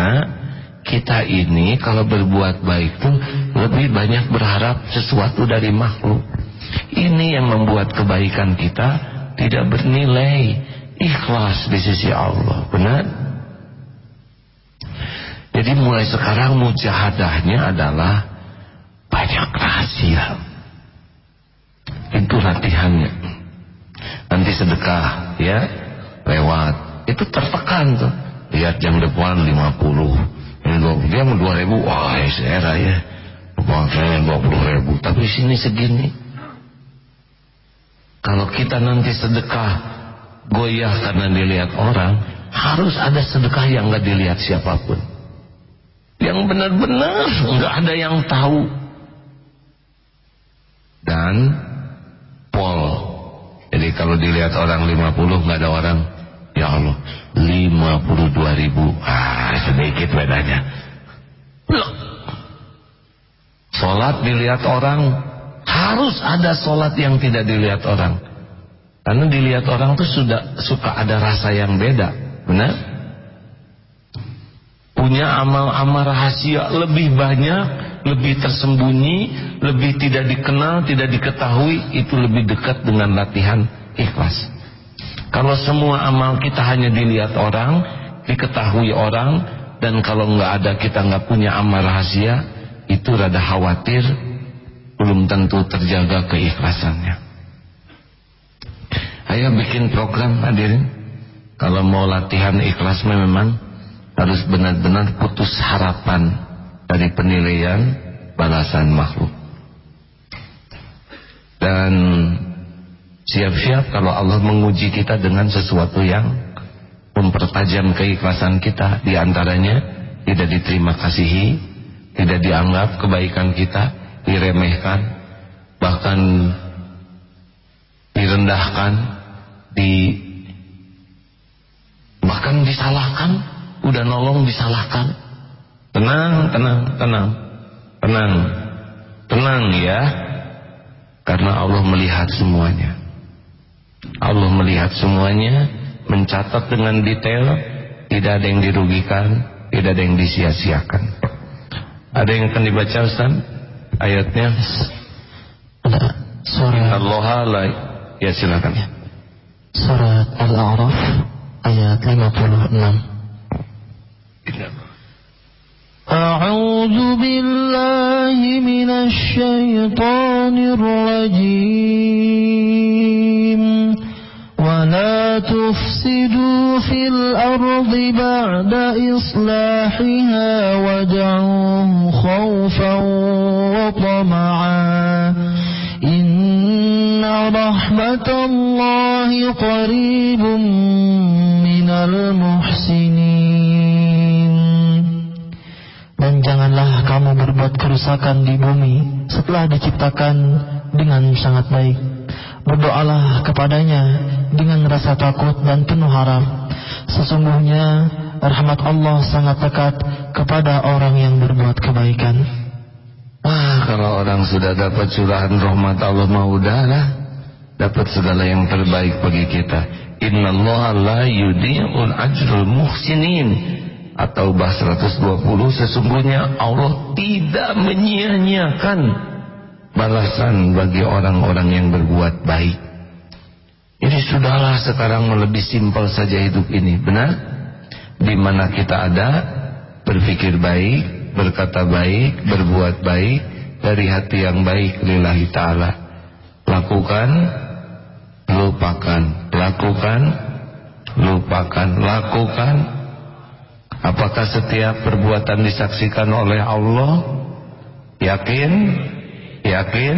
Speaker 2: Kita ini kalau berbuat baik tuh Lebih banyak berharap sesuatu dari makhluk Ini yang membuat kebaikan kita Tidak bernilai Ikhlas di sisi Allah Benar? Jadi mulai sekarang mujahadahnya adalah banyak rahasia. Itu latihannya. Nanti sedekah ya lewat. Itu tertekan tuh. Lihat jam depan 50. Ini 20, dia mau 2000. Wah, ya. Saya 20 ribu. Tapi sini segini. Kalau kita nanti sedekah goyah karena dilihat orang, harus ada sedekah yang nggak dilihat siapa pun yang benar-benar nggak ada yang tahu dan pol jadi kalau dilihat orang 50 nggak ada orang ya Allah 52 ribu. Ah sedikit bedanya. Loh. Sholat dilihat orang harus ada sholat yang tidak dilihat orang. Karena dilihat orang tuh sudah suka ada rasa yang beda benar? Punya amal-amal rahasia lebih banyak, lebih tersembunyi, lebih tidak dikenal, tidak diketahui, itu lebih dekat dengan latihan ikhlas. Kalau semua amal kita hanya dilihat orang, diketahui orang, dan kalau nggak ada kita nggak punya amal rahasia, itu rada khawatir, belum tentu terjaga keikhlasannya. Ayo bikin program hadirin. Kalau mau latihan ikhlas memang harus benar-benar putus harapan dari penilaian balasan makhluk. Dan siap-siap kalau Allah menguji kita dengan sesuatu yang mempertajam keikhlasan kita. Di antaranya tidak diterima kasihi tidak dianggap kebaikan kita diremehkan bahkan direndahkan di bahkan disalahkan udah nolong disalahkan tenang tenang tenang. Tenang. Tenang ya. Karena Allah melihat semuanya. Allah melihat semuanya mencatat dengan detail. Tidak ada yang dirugikan tidak ada yang disia-siakan. Ada yang akan dibaca Ustaz? Ayatnya?
Speaker 3: Surat
Speaker 2: Allah ya silakan.
Speaker 3: Surat Al-A'raf ayat 56 أعوذ بالله من الشيطان الرجيم. ولا تفسدوا في الأرض بعد إصلاحها وادعوه خوفا وطمعا. إن رحمة الله قريب من المحسنين. Janganlah kamu berbuat kerusakan di bumi setelah diciptakan dengan sangat baik.
Speaker 4: Berdoalah kepadanya dengan rasa takut dan penuh harap. Sesungguhnya rahmat Allah sangat dekat kepada orang yang berbuat kebaikan.
Speaker 2: Wah, kalau orang sudah dapat curahan rahmat Allah mau udahlah dapat segala yang terbaik bagi kita. Innallaha la yudhi'ul ajrul muhsinin. Atau bah 120 sesungguhnya Allah tidak menyia-nyiakan balasan bagi orang-orang yang berbuat baik. Ini sudahlah sekarang lebih simpel saja hidup ini, benar? Di mana kita ada, berpikir baik, berkata baik, berbuat baik dari hati yang baik lillahi taala. Lakukan, lupakan, lakukan, lupakan, lakukan. Apakah setiap perbuatan disaksikan oleh Allah? Yakin? Yakin?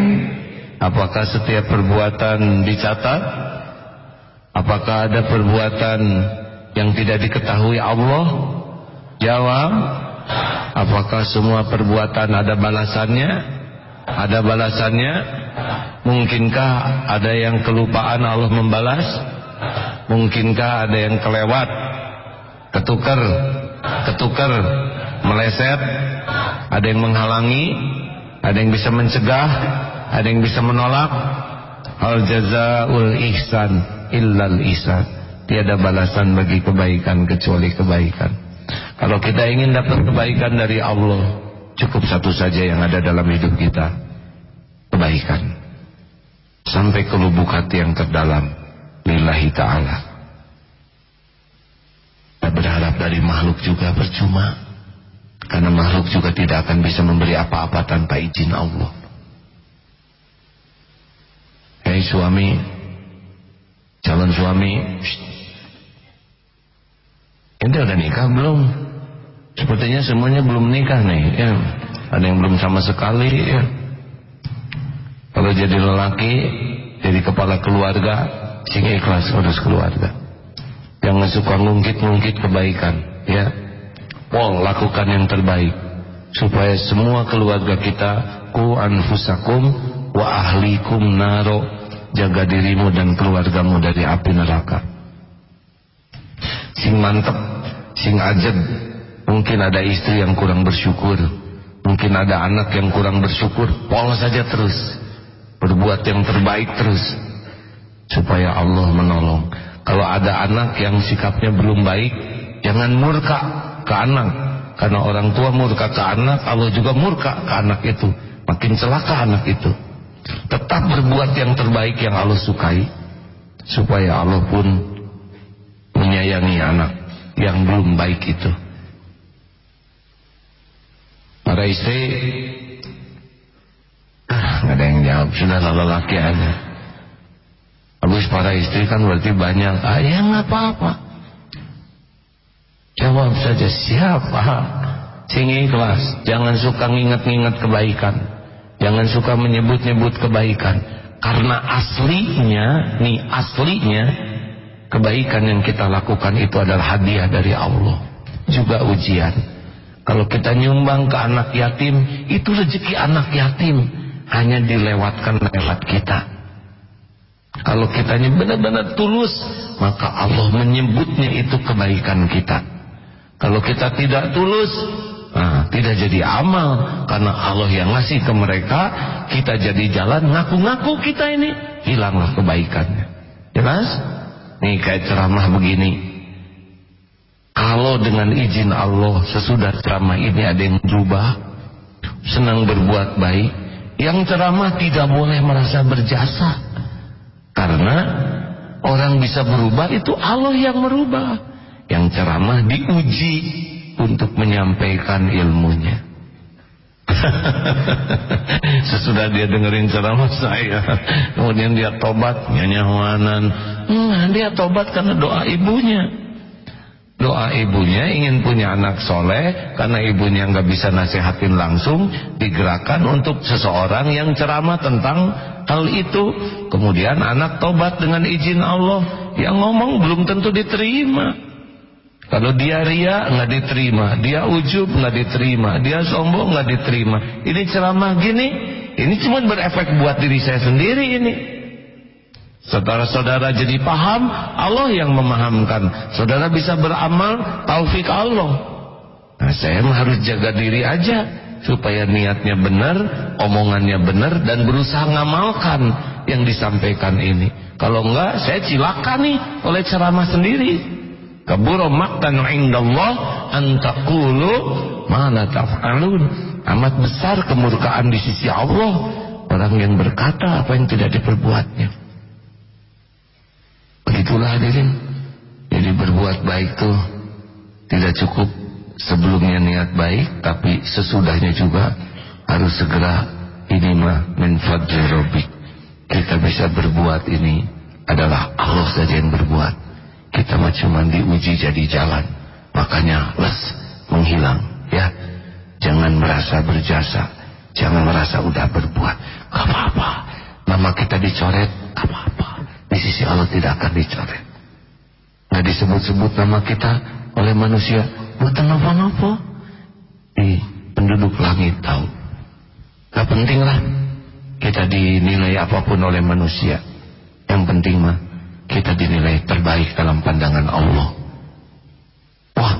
Speaker 2: Apakah setiap perbuatan dicatat? Apakah ada perbuatan yang tidak diketahui Allah? Jawab. Apakah semua perbuatan ada balasannya? Ada balasannya? Mungkinkah ada yang kelupaan Allah membalas? Mungkinkah ada yang kelewat? Ketukar? Ketukar? Meleset? Ada yang menghalangi? Ada yang bisa mencegah, ada yang bisa menolak. Al jazaul ihsan illal ihsan. Tiada balasan bagi kebaikan kecuali kebaikan. Kalau kita ingin dapat kebaikan dari Allah, cukup satu saja yang ada dalam hidup kita. Kebaikan. Sampai ke lubuk hati yang terdalam. Lillahi ta'ala. Berharap dari makhluk juga percuma. Karena makhluk juga tidak akan bisa memberi apa-apa tanpa izin Allah. Hei suami, calon suami, ini udah nikah belum? Sepertinya semuanya belum nikah nih. Ya. Ada yang belum sama sekali. Ya. Kalau jadi lelaki, jadi kepala keluarga, sing ikhlas urus keluarga. Jangan suka ngungkit-ngungkit kebaikan. Ya. Pol lakukan yang terbaik. Supaya semua keluarga kita ku anfusakum wa ahlikum naro jaga dirimu dan keluargamu dari api neraka. Sing mantep sing ajeb mungkin ada istri yang kurang bersyukur mungkin ada anak yang kurang bersyukur pol saja terus. Berbuat yang terbaik terus. Supaya Allah menolong kalau ada anak yang sikapnya belum baik jangan murka ke anak. Karena orang tua murka ke anak Allah juga murka ke anak itu. Makin celaka anak itu. Tetap berbuat yang terbaik yang Allah sukai supaya Allah pun menyayangi anak yang belum baik itu. Para istri ah ada yang jawab. Sudah lelaki aja habis para istri kan berarti banyak ah ya nggak apa-apa Jawab saja siapa sing ikhlas. Jangan suka nginget-nginget kebaikan. Jangan suka menyebut-nyebut kebaikan. Karena aslinya, nih aslinya kebaikan yang kita lakukan itu adalah hadiah dari Allah. Juga ujian. Kalau kita nyumbang ke anak yatim, itu rezeki anak yatim hanya dilewatkan lewat kita. Kalau kitanya benar-benar tulus, maka Allah menyebutnya itu kebaikan kita. Kalau kita tidak tulus, nah, tidak jadi amal karena Allah yang ngasih ke mereka, kita jadi jalan ngaku-ngaku kita ini hilanglah kebaikannya. Jelas? Nih kayak ceramah begini. Kalau dengan izin Allah sesudah ceramah ini ada yang berubah, senang berbuat baik, yang ceramah tidak boleh merasa berjasa. Karena orang bisa berubah itu Allah yang merubah. Yang ceramah diuji untuk menyampaikan ilmunya. Sesudah dia dengerin ceramah saya kemudian dia tobat nyanyawanan hmm, dia tobat karena doa ibunya doa ibunya ingin punya anak soleh karena ibunya nggak bisa nasihatin langsung digerakkan untuk seseorang yang ceramah tentang hal itu. Kemudian anak tobat dengan izin Allah. Yang ngomong belum tentu diterima. Kalau dia ria nggak diterima, dia ujub nggak diterima, dia sombong nggak diterima. Ini ceramah gini, ini cuma berefek buat diri saya sendiri ini. Saudara-saudara jadi paham, Allah yang memahamkan. Saudara bisa beramal, taufik Allah. Nah, saya harus jaga diri aja supaya niatnya benar, omongannya benar dan berusaha ngamalkan yang disampaikan ini. Kalau enggak, saya cilaka nih oleh ceramah sendiri. Kabura maktan indallah an taqulu ma taf'alun. Amat besar kemurkaan di sisi Allah orang yang berkata apa yang tidak diperbuatnya. Begitulah hadirin. Jadi berbuat baik tuh tidak cukup sebelumnya niat baik, tapi sesudahnya juga harus segera ini mah min Kita bisa berbuat ini adalah Allah saja yang berbuat. Kita mah cuma diuji jadi jalan. Makanya les menghilang ya. Jangan merasa berjasa, jangan merasa udah berbuat. Gak apa-apa. Nama kita dicoret, gak apa-apa di sisi Allah tidak akan dicoret. Nggak disebut-sebut nama kita oleh manusia, bukan apa-apa. Di penduduk langit tahu. Gak penting lah kita dinilai apa pun oleh manusia. Yang penting mah kita dinilai terbaik dalam pandangan Allah. Wah,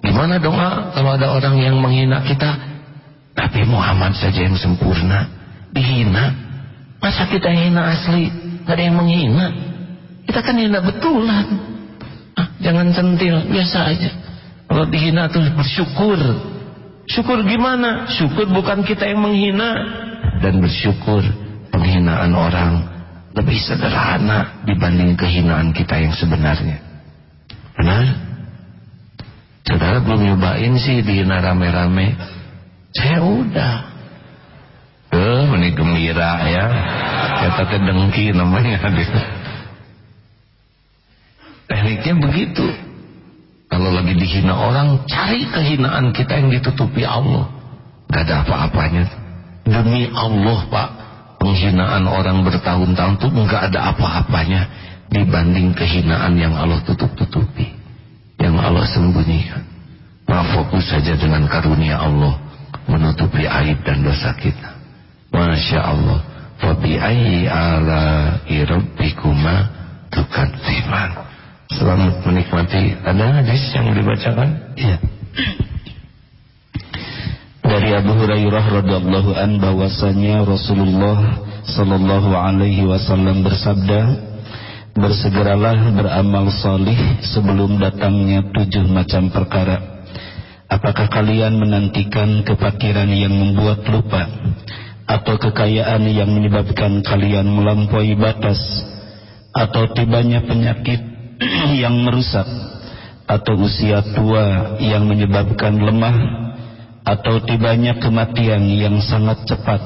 Speaker 2: gimana dong ah, kalau ada orang yang menghina kita? Tapi Muhammad saja yang sempurna, dihina. Masa kita hina asli? Gak ada yang menghina. Kita kan hina betulan. Ah, jangan centil, biasa aja. Kalau dihina tuh bersyukur. Syukur gimana? Syukur bukan kita yang menghina. Dan bersyukur penghinaan orang lebih sederhana dibanding kehinaan kita yang sebenarnya. Benar? Saudara belum nyobain sih dihina rame-rame. Saya udah. Eh, ini gembira ya. Kata teh dengki namanya Tekniknya begitu. Kalau lagi dihina orang, cari kehinaan kita yang ditutupi Allah. Gak ada apa-apanya. Demi Allah Pak, penghinaan orang bertahun-tahun itu gak ada apa-apanya dibanding kehinaan yang Allah tutup-tutupi. Yang Allah sembunyikan. Maka fokus saja dengan karunia Allah menutupi aib dan dosa kita. Masya Allah. Fabi'ayyi ala irabbikuma tukadziban. Selamat menikmati. Ada hadis yang dibacakan?
Speaker 4: Iya. Dari Abu Hurairah radhiyallahu an bahwasanya Rasulullah sallallahu alaihi wasallam bersabda, "Bersegeralah beramal salih sebelum datangnya tujuh macam perkara. Apakah kalian menantikan kepakiran yang membuat lupa?" Atau kekayaan yang menyebabkan kalian melampaui batas atau tibanya penyakit yang merusak atau usia tua yang menyebabkan lemah atau tibanya kematian yang sangat cepat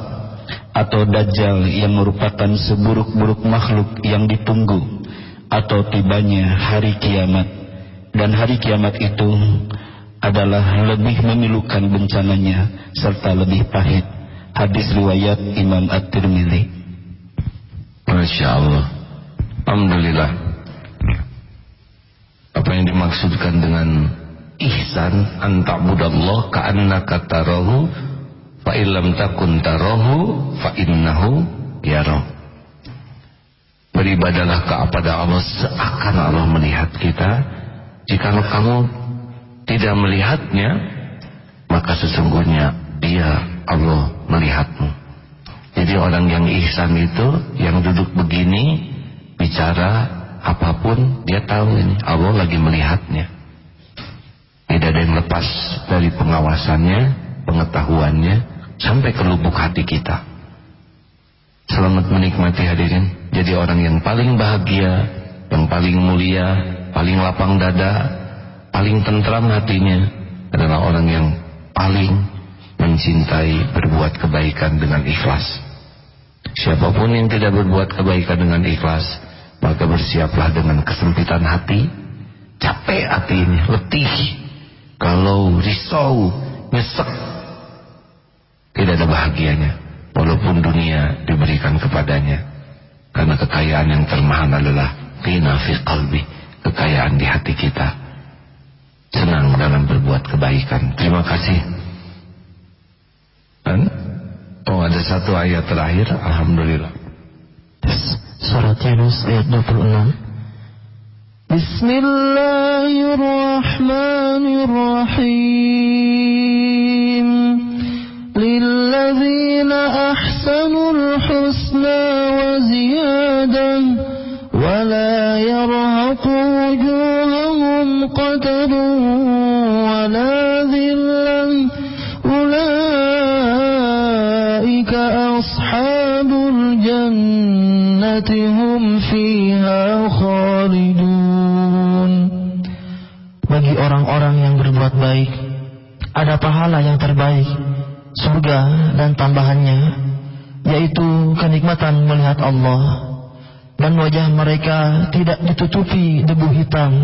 Speaker 4: atau dajjal yang merupakan seburuk-buruk makhluk yang ditunggu atau tibanya hari kiamat. Dan hari kiamat itu adalah lebih memilukan bencananya serta lebih pahit Hadis riwayat Imam At-Tirmidzi.
Speaker 2: Masya Allah. Alhamdulillah. Apa yang dimaksudkan dengan ihsan anta'budallah ka'annaka tarahu fa illam takun tarahu fa innahu yarah. Beribadalah kepada Allah seakan Allah melihat kita. Jika kamu tidak melihatnya, maka sesungguhnya dia Allah melihatmu. Jadi orang yang ihsan itu yang duduk begini bicara apa pun dia tahu ini Allah lagi melihatnya. Tidak ada yang lepas dari pengawasannya, pengetahuannya sampai ke lubuk hati kita. Selamat menikmati hadirin. Jadi orang yang paling bahagia, yang paling mulia, paling lapang dada, paling tentram hatinya adalah orang yang paling mencintai berbuat kebaikan dengan ikhlas. Siapa pun yang tidak berbuat kebaikan dengan ikhlas, maka bersiaplah dengan kesempitan hati, capek hati ini, letih, kalau risau, nyesek, tidak ada bahagianya, walaupun dunia diberikan kepadanya. Karena kekayaan yang termahal adalah qina fi qalbi, kekayaan di hati kita. Senang dalam berbuat kebaikan. Terima kasih. Oh ada satu ayat terakhir. Alhamdulillah.
Speaker 3: Surat Yunus ayat 26 Bismillahirrahmanirrahim baik ada pahala yang terbaik surga dan tambahannya yaitu kenikmatan melihat Allah. Dan wajah mereka tidak ditutupi debu hitam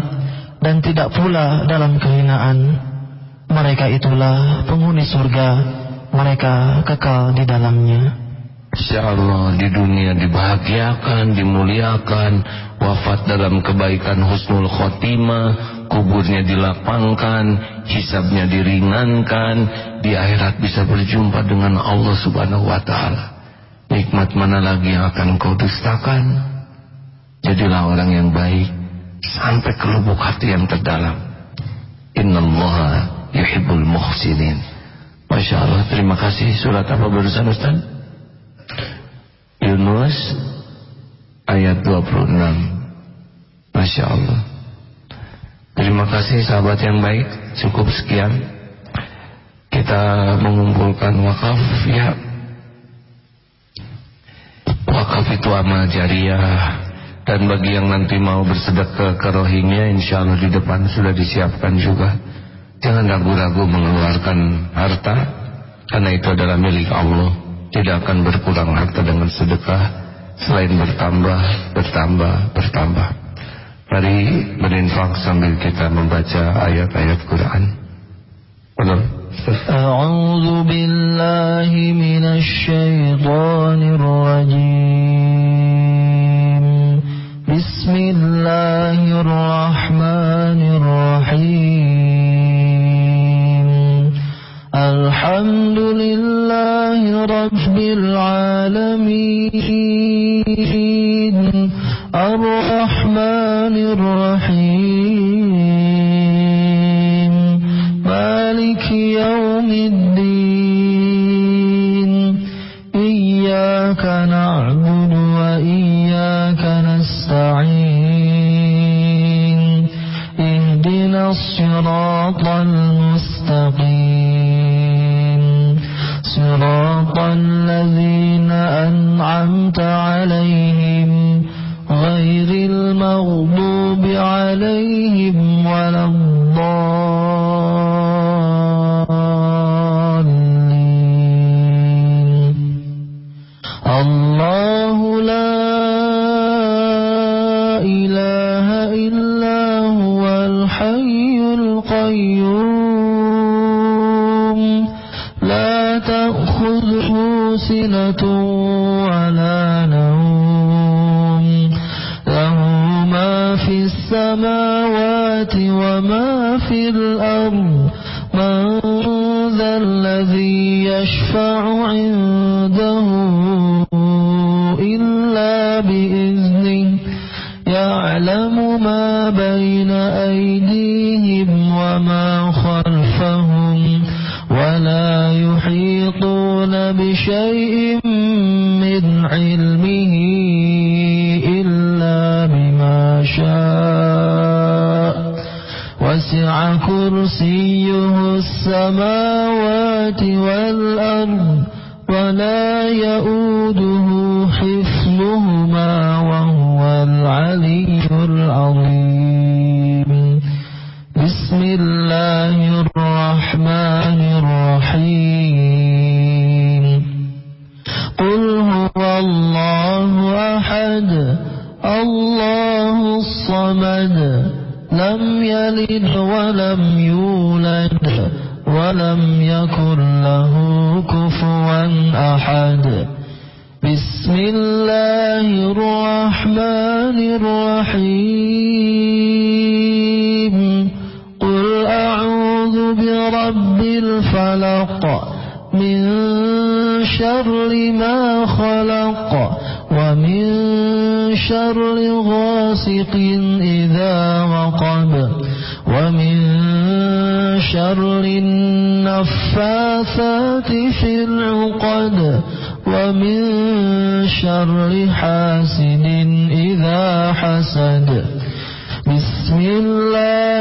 Speaker 3: dan tidak pula dalam kehinaan. Mereka itulah penghuni surga mereka kekal di dalamnya.
Speaker 2: Insya Allah di dunia dibahagiakan, dimuliakan, wafat dalam kebaikan husnul khotimah, kuburnya dilapangkan, hisabnya diringankan, di akhirat bisa berjumpa dengan Allah subhanahu wa ta'ala. Nikmat mana lagi yang akan kau dustakan? Jadilah orang yang baik, sampai ke lubuk hati yang terdalam. Innallaha yuhibbul muhsinin. Masya Allah, terima kasih. Surat apa barusan Ustaz? Yunus ayat 26 Masya Allah Terima kasih sahabat yang baik. Cukup sekian. Kita mengumpulkan wakaf Ya. Wakaf itu amal jariah. Dan bagi yang nanti mau bersedekah ke rohingya Insya Allah di depan sudah disiapkan juga. Jangan ragu-ragu mengeluarkan harta Karena itu adalah milik Allah. Tidak akan berkurang harta dengan sedekah. Selain bertambah, bertambah, bertambah. Mari berinfak sambil kita membaca ayat-ayat Quran.
Speaker 3: A'udzu billahi minasy syaithanir rajim. Bismillahirrahmanirrahim. Alhamdulillahi alamin. الرحيم. مالك يوم الدين.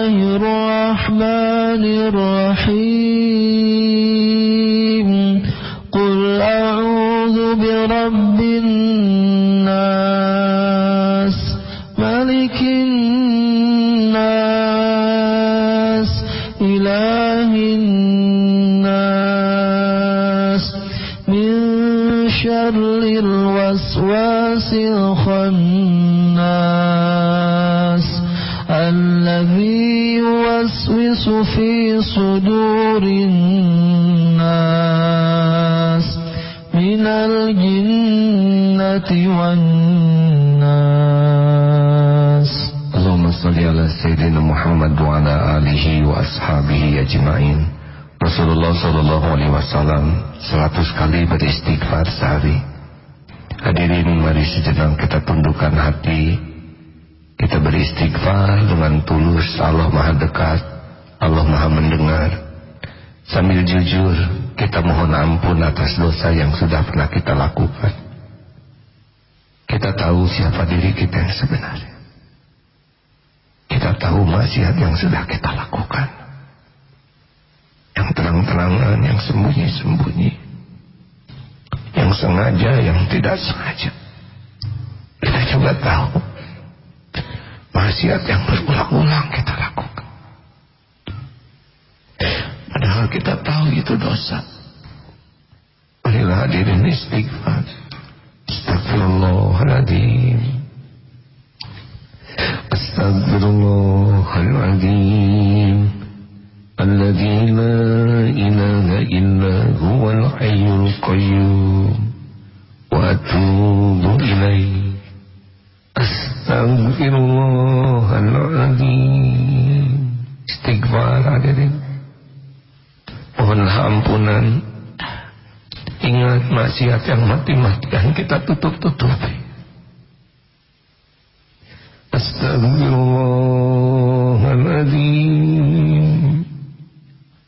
Speaker 3: الله الرحمن الرحيم.
Speaker 2: Sambil jujur kita mohon ampun atas dosa yang sudah pernah kita lakukan. Kita tahu siapa diri kita yang sebenarnya. Kita tahu maksiat yang sudah kita lakukan. Yang terang-terangan, yang sembunyi-sembunyi. Yang sengaja, yang tidak sengaja. Kita juga tahu. Maksiat yang berulang-ulang kita lakukan. Padahal kita tahu itu dosa. Marilah hadirin istighfar. Astagfirullahaladzim. Astagfirullahaladzim. Alladhi la ilaha illa. Wa atubu ilaih. Astagfirullahaladzim Istighfar hadirin Mohonlah ampunan. Ingat maksiat yang mati-matian kita tutup-tutupi. Astagfirullahaladzim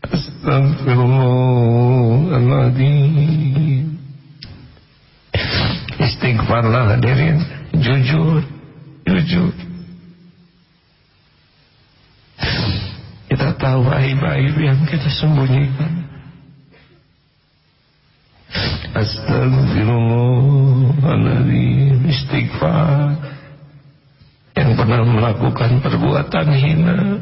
Speaker 2: Astagfirullahaladzim Istighfarlah hadirin. Jujur Jujur Kita tahu aib-aib yang kita sembunyikan. Astagfirullahaladzim Istighfar. Yang pernah melakukan perbuatan hina.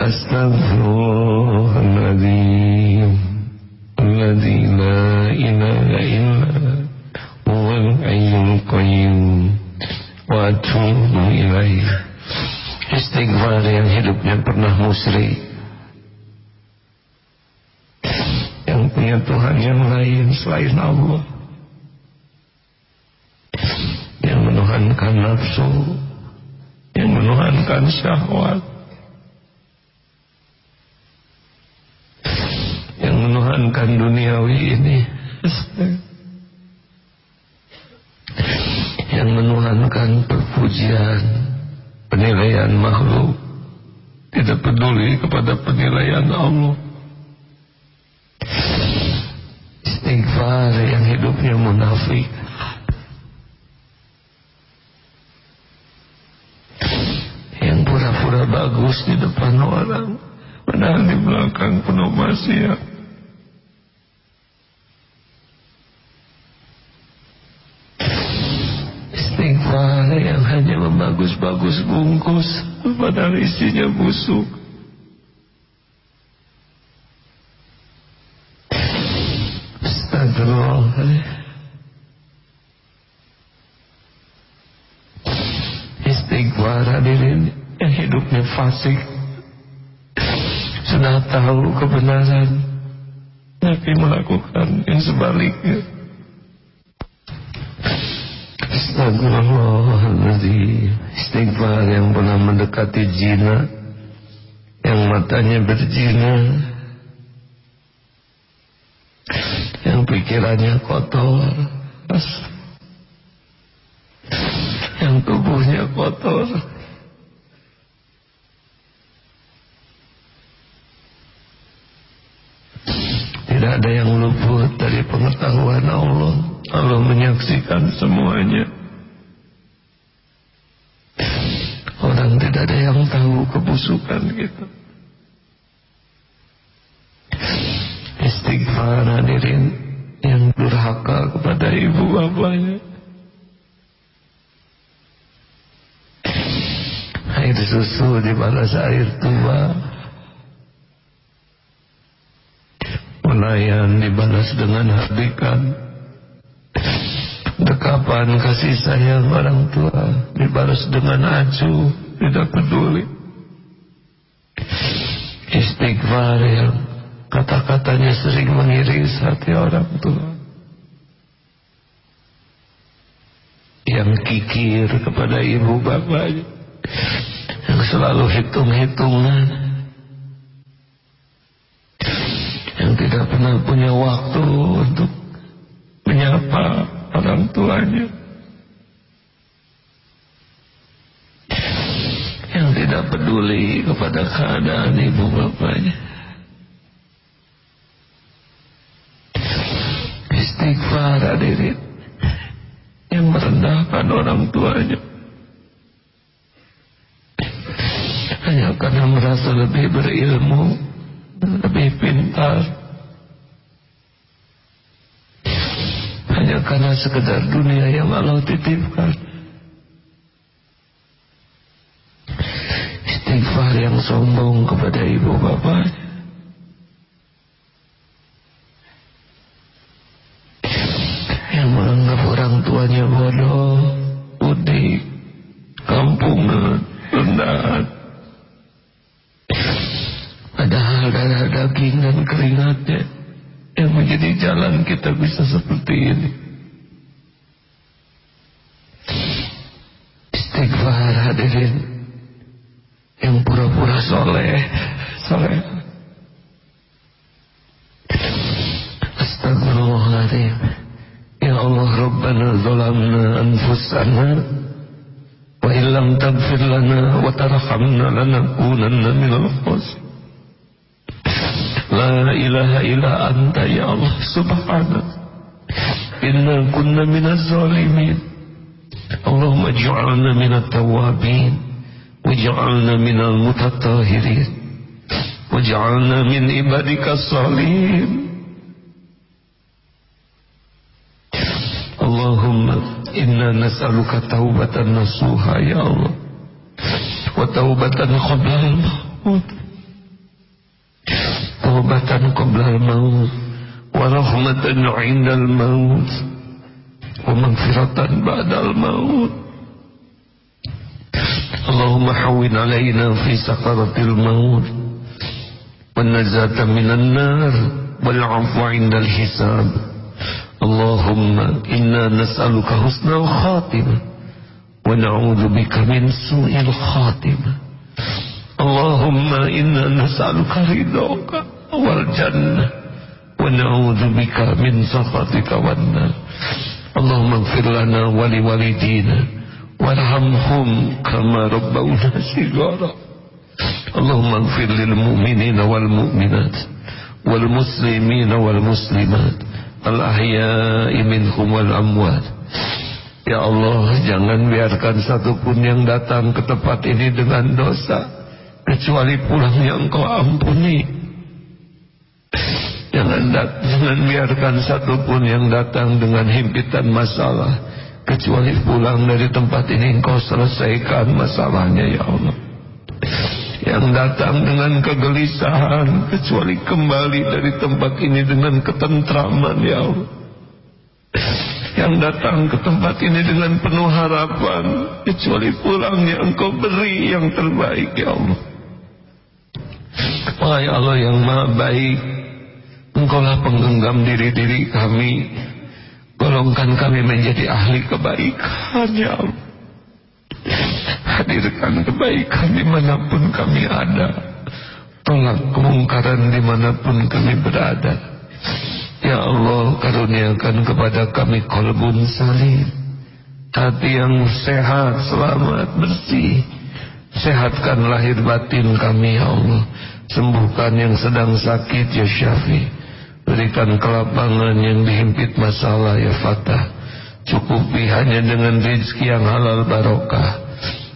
Speaker 2: Astagfirullahaladzim. Alladzi la ilaha illa Huwal qayyum. Watubu ilaih Istighfar yang hidupnya pernah musri. Yang punya Tuhan yang lain selain Allah. Yang menuhankan nafsu. Yang menuhankan syahwat. Yang menuhankan duniawi ini yang menuhankan perpujian penilaian makhluk. Tidak peduli kepada penilaian Allah. Istighfar yang hidupnya munafik. Yang pura-pura bagus di depan orang padahal di belakang penuh maksiat Istighfar yang hanya membagus-bagus bungkus Padahal isinya busuk. Astagfirullah Istighfar hadirin Yang hidupnya fasik. Sudah tahu kebenaran. Tapi melakukan yang sebaliknya Astagfirullahaladzim Istighfar yang pernah mendekati jina Yang matanya berjina yang pikirannya kotor, yang tubuhnya kotor. Tidak ada yang luput dari pengetahuan Allah. Allah menyaksikan semuanya. Orang tidak ada yang tahu kebusukan kita. Istighfar hadirin yang durhaka kepada ibu bapaknya. Air susu dibalas air tua. Pelayan dibalas dengan hardikan Dekapan kasih sayang orang tua. Dibalas dengan acuh. Tidak peduli. Istighfar yang Kata-katanya sering mengiris hati orang tua. Yang kikir kepada ibu bapaknya. Yang selalu hitung-hitungan. Yang tidak pernah punya waktu untuk menyapa orang tuanya. Yang tidak peduli kepada keadaan ibu bapaknya. Istighfar hadirin yang merendahkan orang tuanya. Hanya karena merasa lebih berilmu lebih pintar hanya karena sekedar dunia yang Allah titipkan. Istighfar yang sombong kepada ibu bapaknya yang menganggap orang tuanya bodoh, udik, kampungan, rendahan Padahal darah daging dan keringatnya yang menjadi jalan kita bisa seperti ini. Istighfar hadirin yang pura-pura soleh, soleh. Astagfirullahaladzim. Ya Allah Rabbana zalamna anfusana wa illam tagfir lana wa tarhamna lanakunanna minal khasirin. La ilaha illa anta ya Allah subhanak Inna kunna minaz zalimin. Allahumma ja'alna minat tawabin Waj'alna minal mutatahirin Waj'alna min ibadika salihin Allahumma inna nas'aluka taubatan nasuha ya Allah. Wa taubatan qabla al-maut توبة قبل الموت ورحمة عند الموت ومغفرة بعد الموت. اللهم حول علينا في سكرة الموت والنجاة من النار والعفو عند الحساب. اللهم إنا نسألك حسن الخاتمة ونعوذ بك من سوء الخاتمة. اللهم إنا نسألك رضاك wal jannah wa na'udzu bika min sakhatika wan nar. Allahumma ighfir lana wa li walidina warhamhum kama rabbawna shighara Allahumma ighfir lil mu'minina wal mu'minat wal muslimina wal muslimat al ahya'i minhum wal amwat. Ya Allah jangan biarkan satupun yang datang ke tempat ini dengan dosa kecuali pulang yang kau ampuni. Jangan, jangan biarkan satupun yang datang dengan himpitan masalah Kecuali pulang dari tempat ini engkau selesaikan masalahnya ya Allah. Yang datang dengan kegelisahan Kecuali kembali dari tempat ini dengan ketentraman ya Allah. Yang datang ke tempat ini dengan penuh harapan Kecuali pulangnya engkau beri yang terbaik ya Allah Wahai Allah yang maha baik Engkaulah penggenggam diri-diri kami. Golongkan kami menjadi ahli kebaikan Ya Hadirkan kebaikan di mana pun kami ada. Tolak kemungkaran di mana pun kami berada. Ya Allah karuniakan kepada kami kolbun salim. Hati yang sehat, selamat, bersih Sehatkan lahir batin kami ya Allah. Sembuhkan yang sedang sakit ya Syafi. Berikan kelapangan yang dihimpit masalah ya Fatah. Cukupi hanya dengan rezeki yang halal barokah.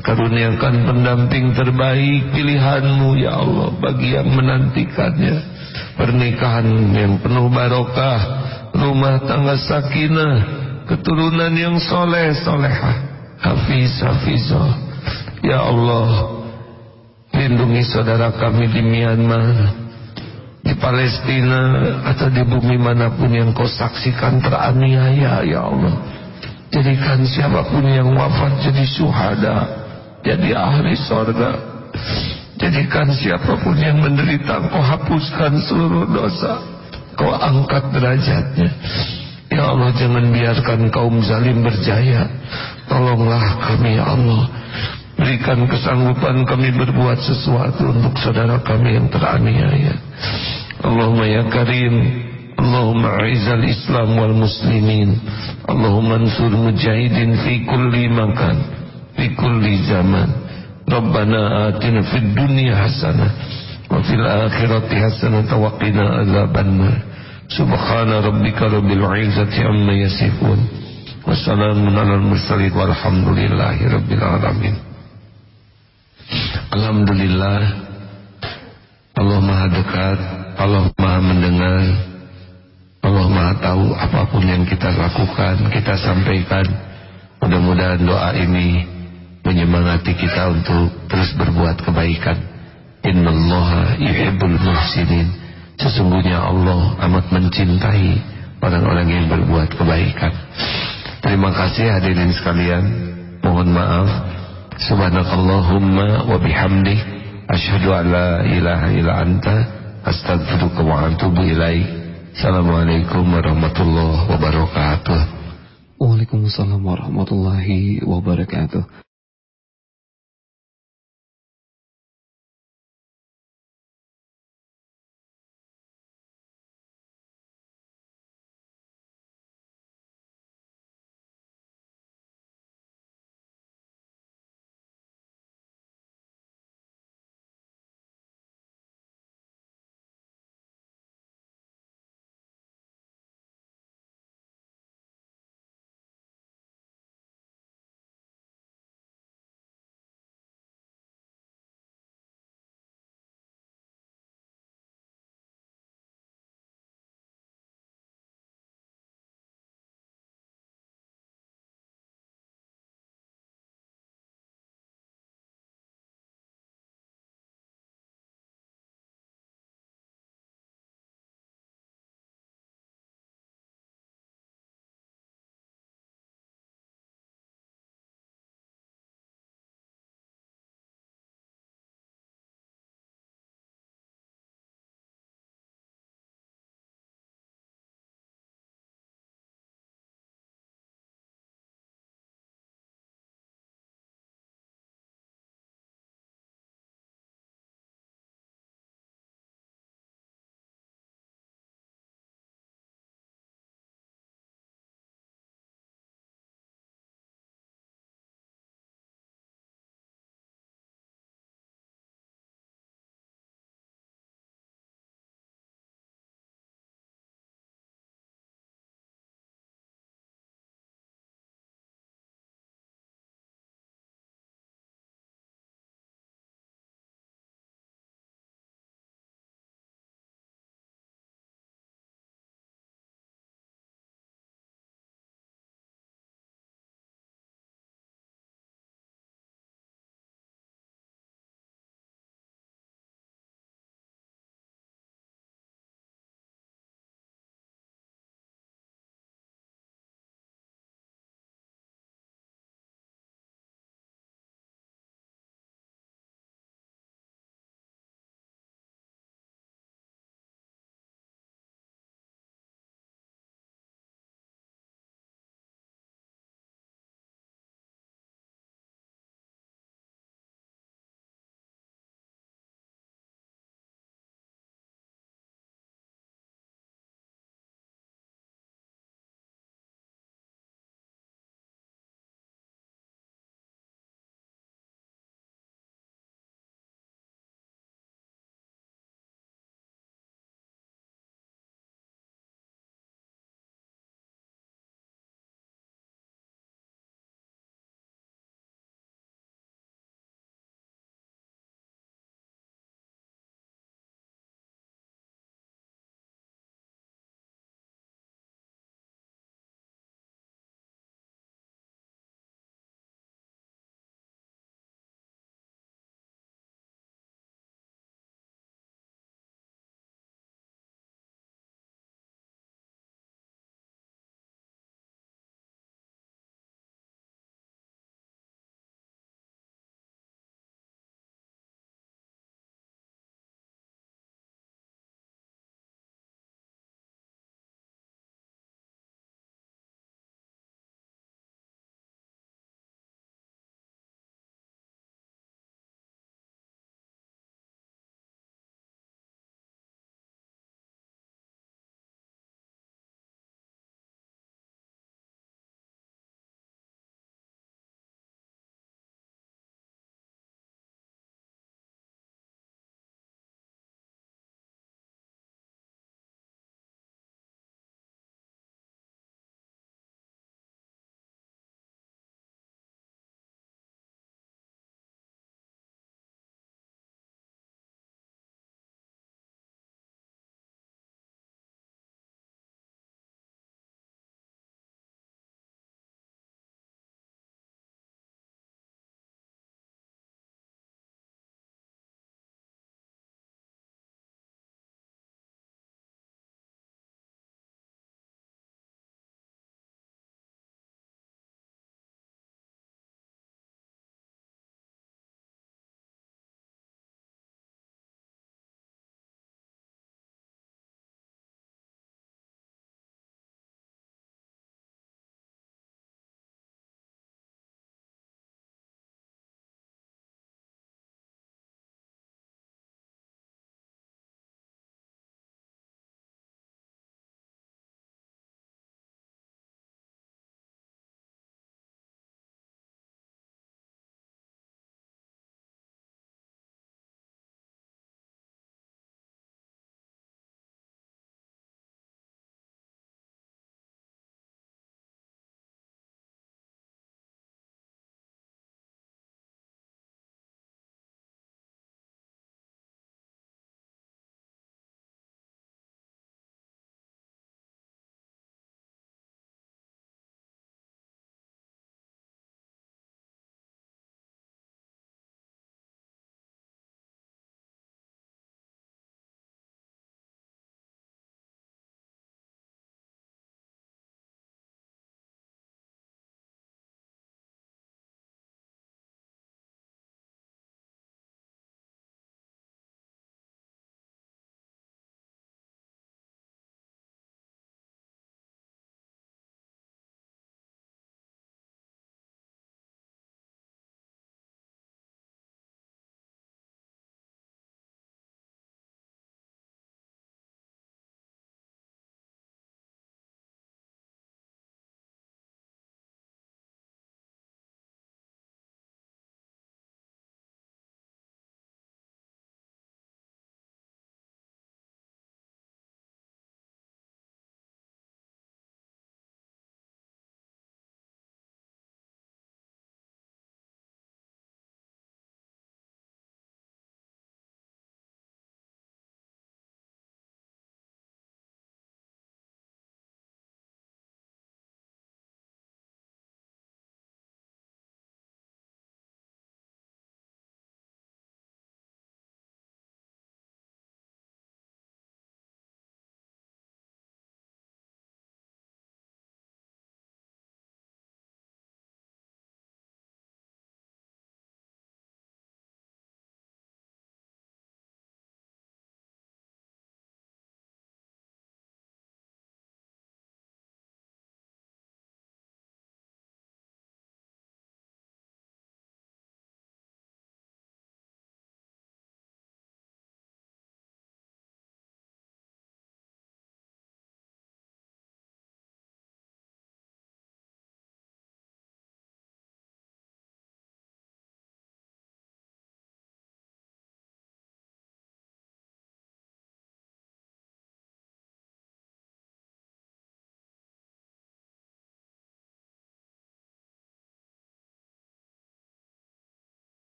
Speaker 2: Karuniakan pendamping terbaik pilihanmu ya Allah bagi yang menantikannya. Pernikahan yang penuh barokah Rumah tangga sakinah Keturunan yang soleh solehah Hafiz hafizah Ya Allah Lindungi saudara kami di Myanmar Di Palestina Atau di bumi mana pun yang kau saksikan teraniaya Ya Allah. Jadikan siapa pun yang wafat jadi syuhada jadi ahli sorga. Jadikan siapa pun yang menderita kau hapuskan seluruh dosa. Kau angkat derajatnya. Ya Allah jangan biarkan kaum zalim berjaya. Tolonglah kami ya Allah berikan kesanggupan kami berbuat sesuatu untuk saudara kami yang teraniaya. Allahumma ya karim Allahumma aizal islam wal muslimin Allahumma ansur mujahidin fi kulli makan fi kulli zaman. Rabbana atina fid dunya hasanah wa fil akhirati hasanah wa qina adzabannar Subhana rabbika rabbil izzati amma yasifun. Wa salamun alal mursalin walhamdulillahi rabbil alamin Alhamdulillah Allah Maha dekat Allah Maha mendengar Allah Maha tahu apa pun yang kita lakukan kita sampaikan mudah-mudahan doa ini menyemangati kita untuk terus berbuat kebaikan. Innallaha yuhibbul muhsinin. Sesungguhnya Allah amat mencintai orang-orang yang berbuat kebaikan. Terima kasih hadirin sekalian. Mohon maaf. Subhanakallahumma wa bihamdi asyhadu an la ilaha illa anta astaghfiruka wa atubu ilaik. Assalamualaikum warahmatullahi wabarakatuh.
Speaker 1: Waalaikumsalam warahmatullahi wabarakatuh.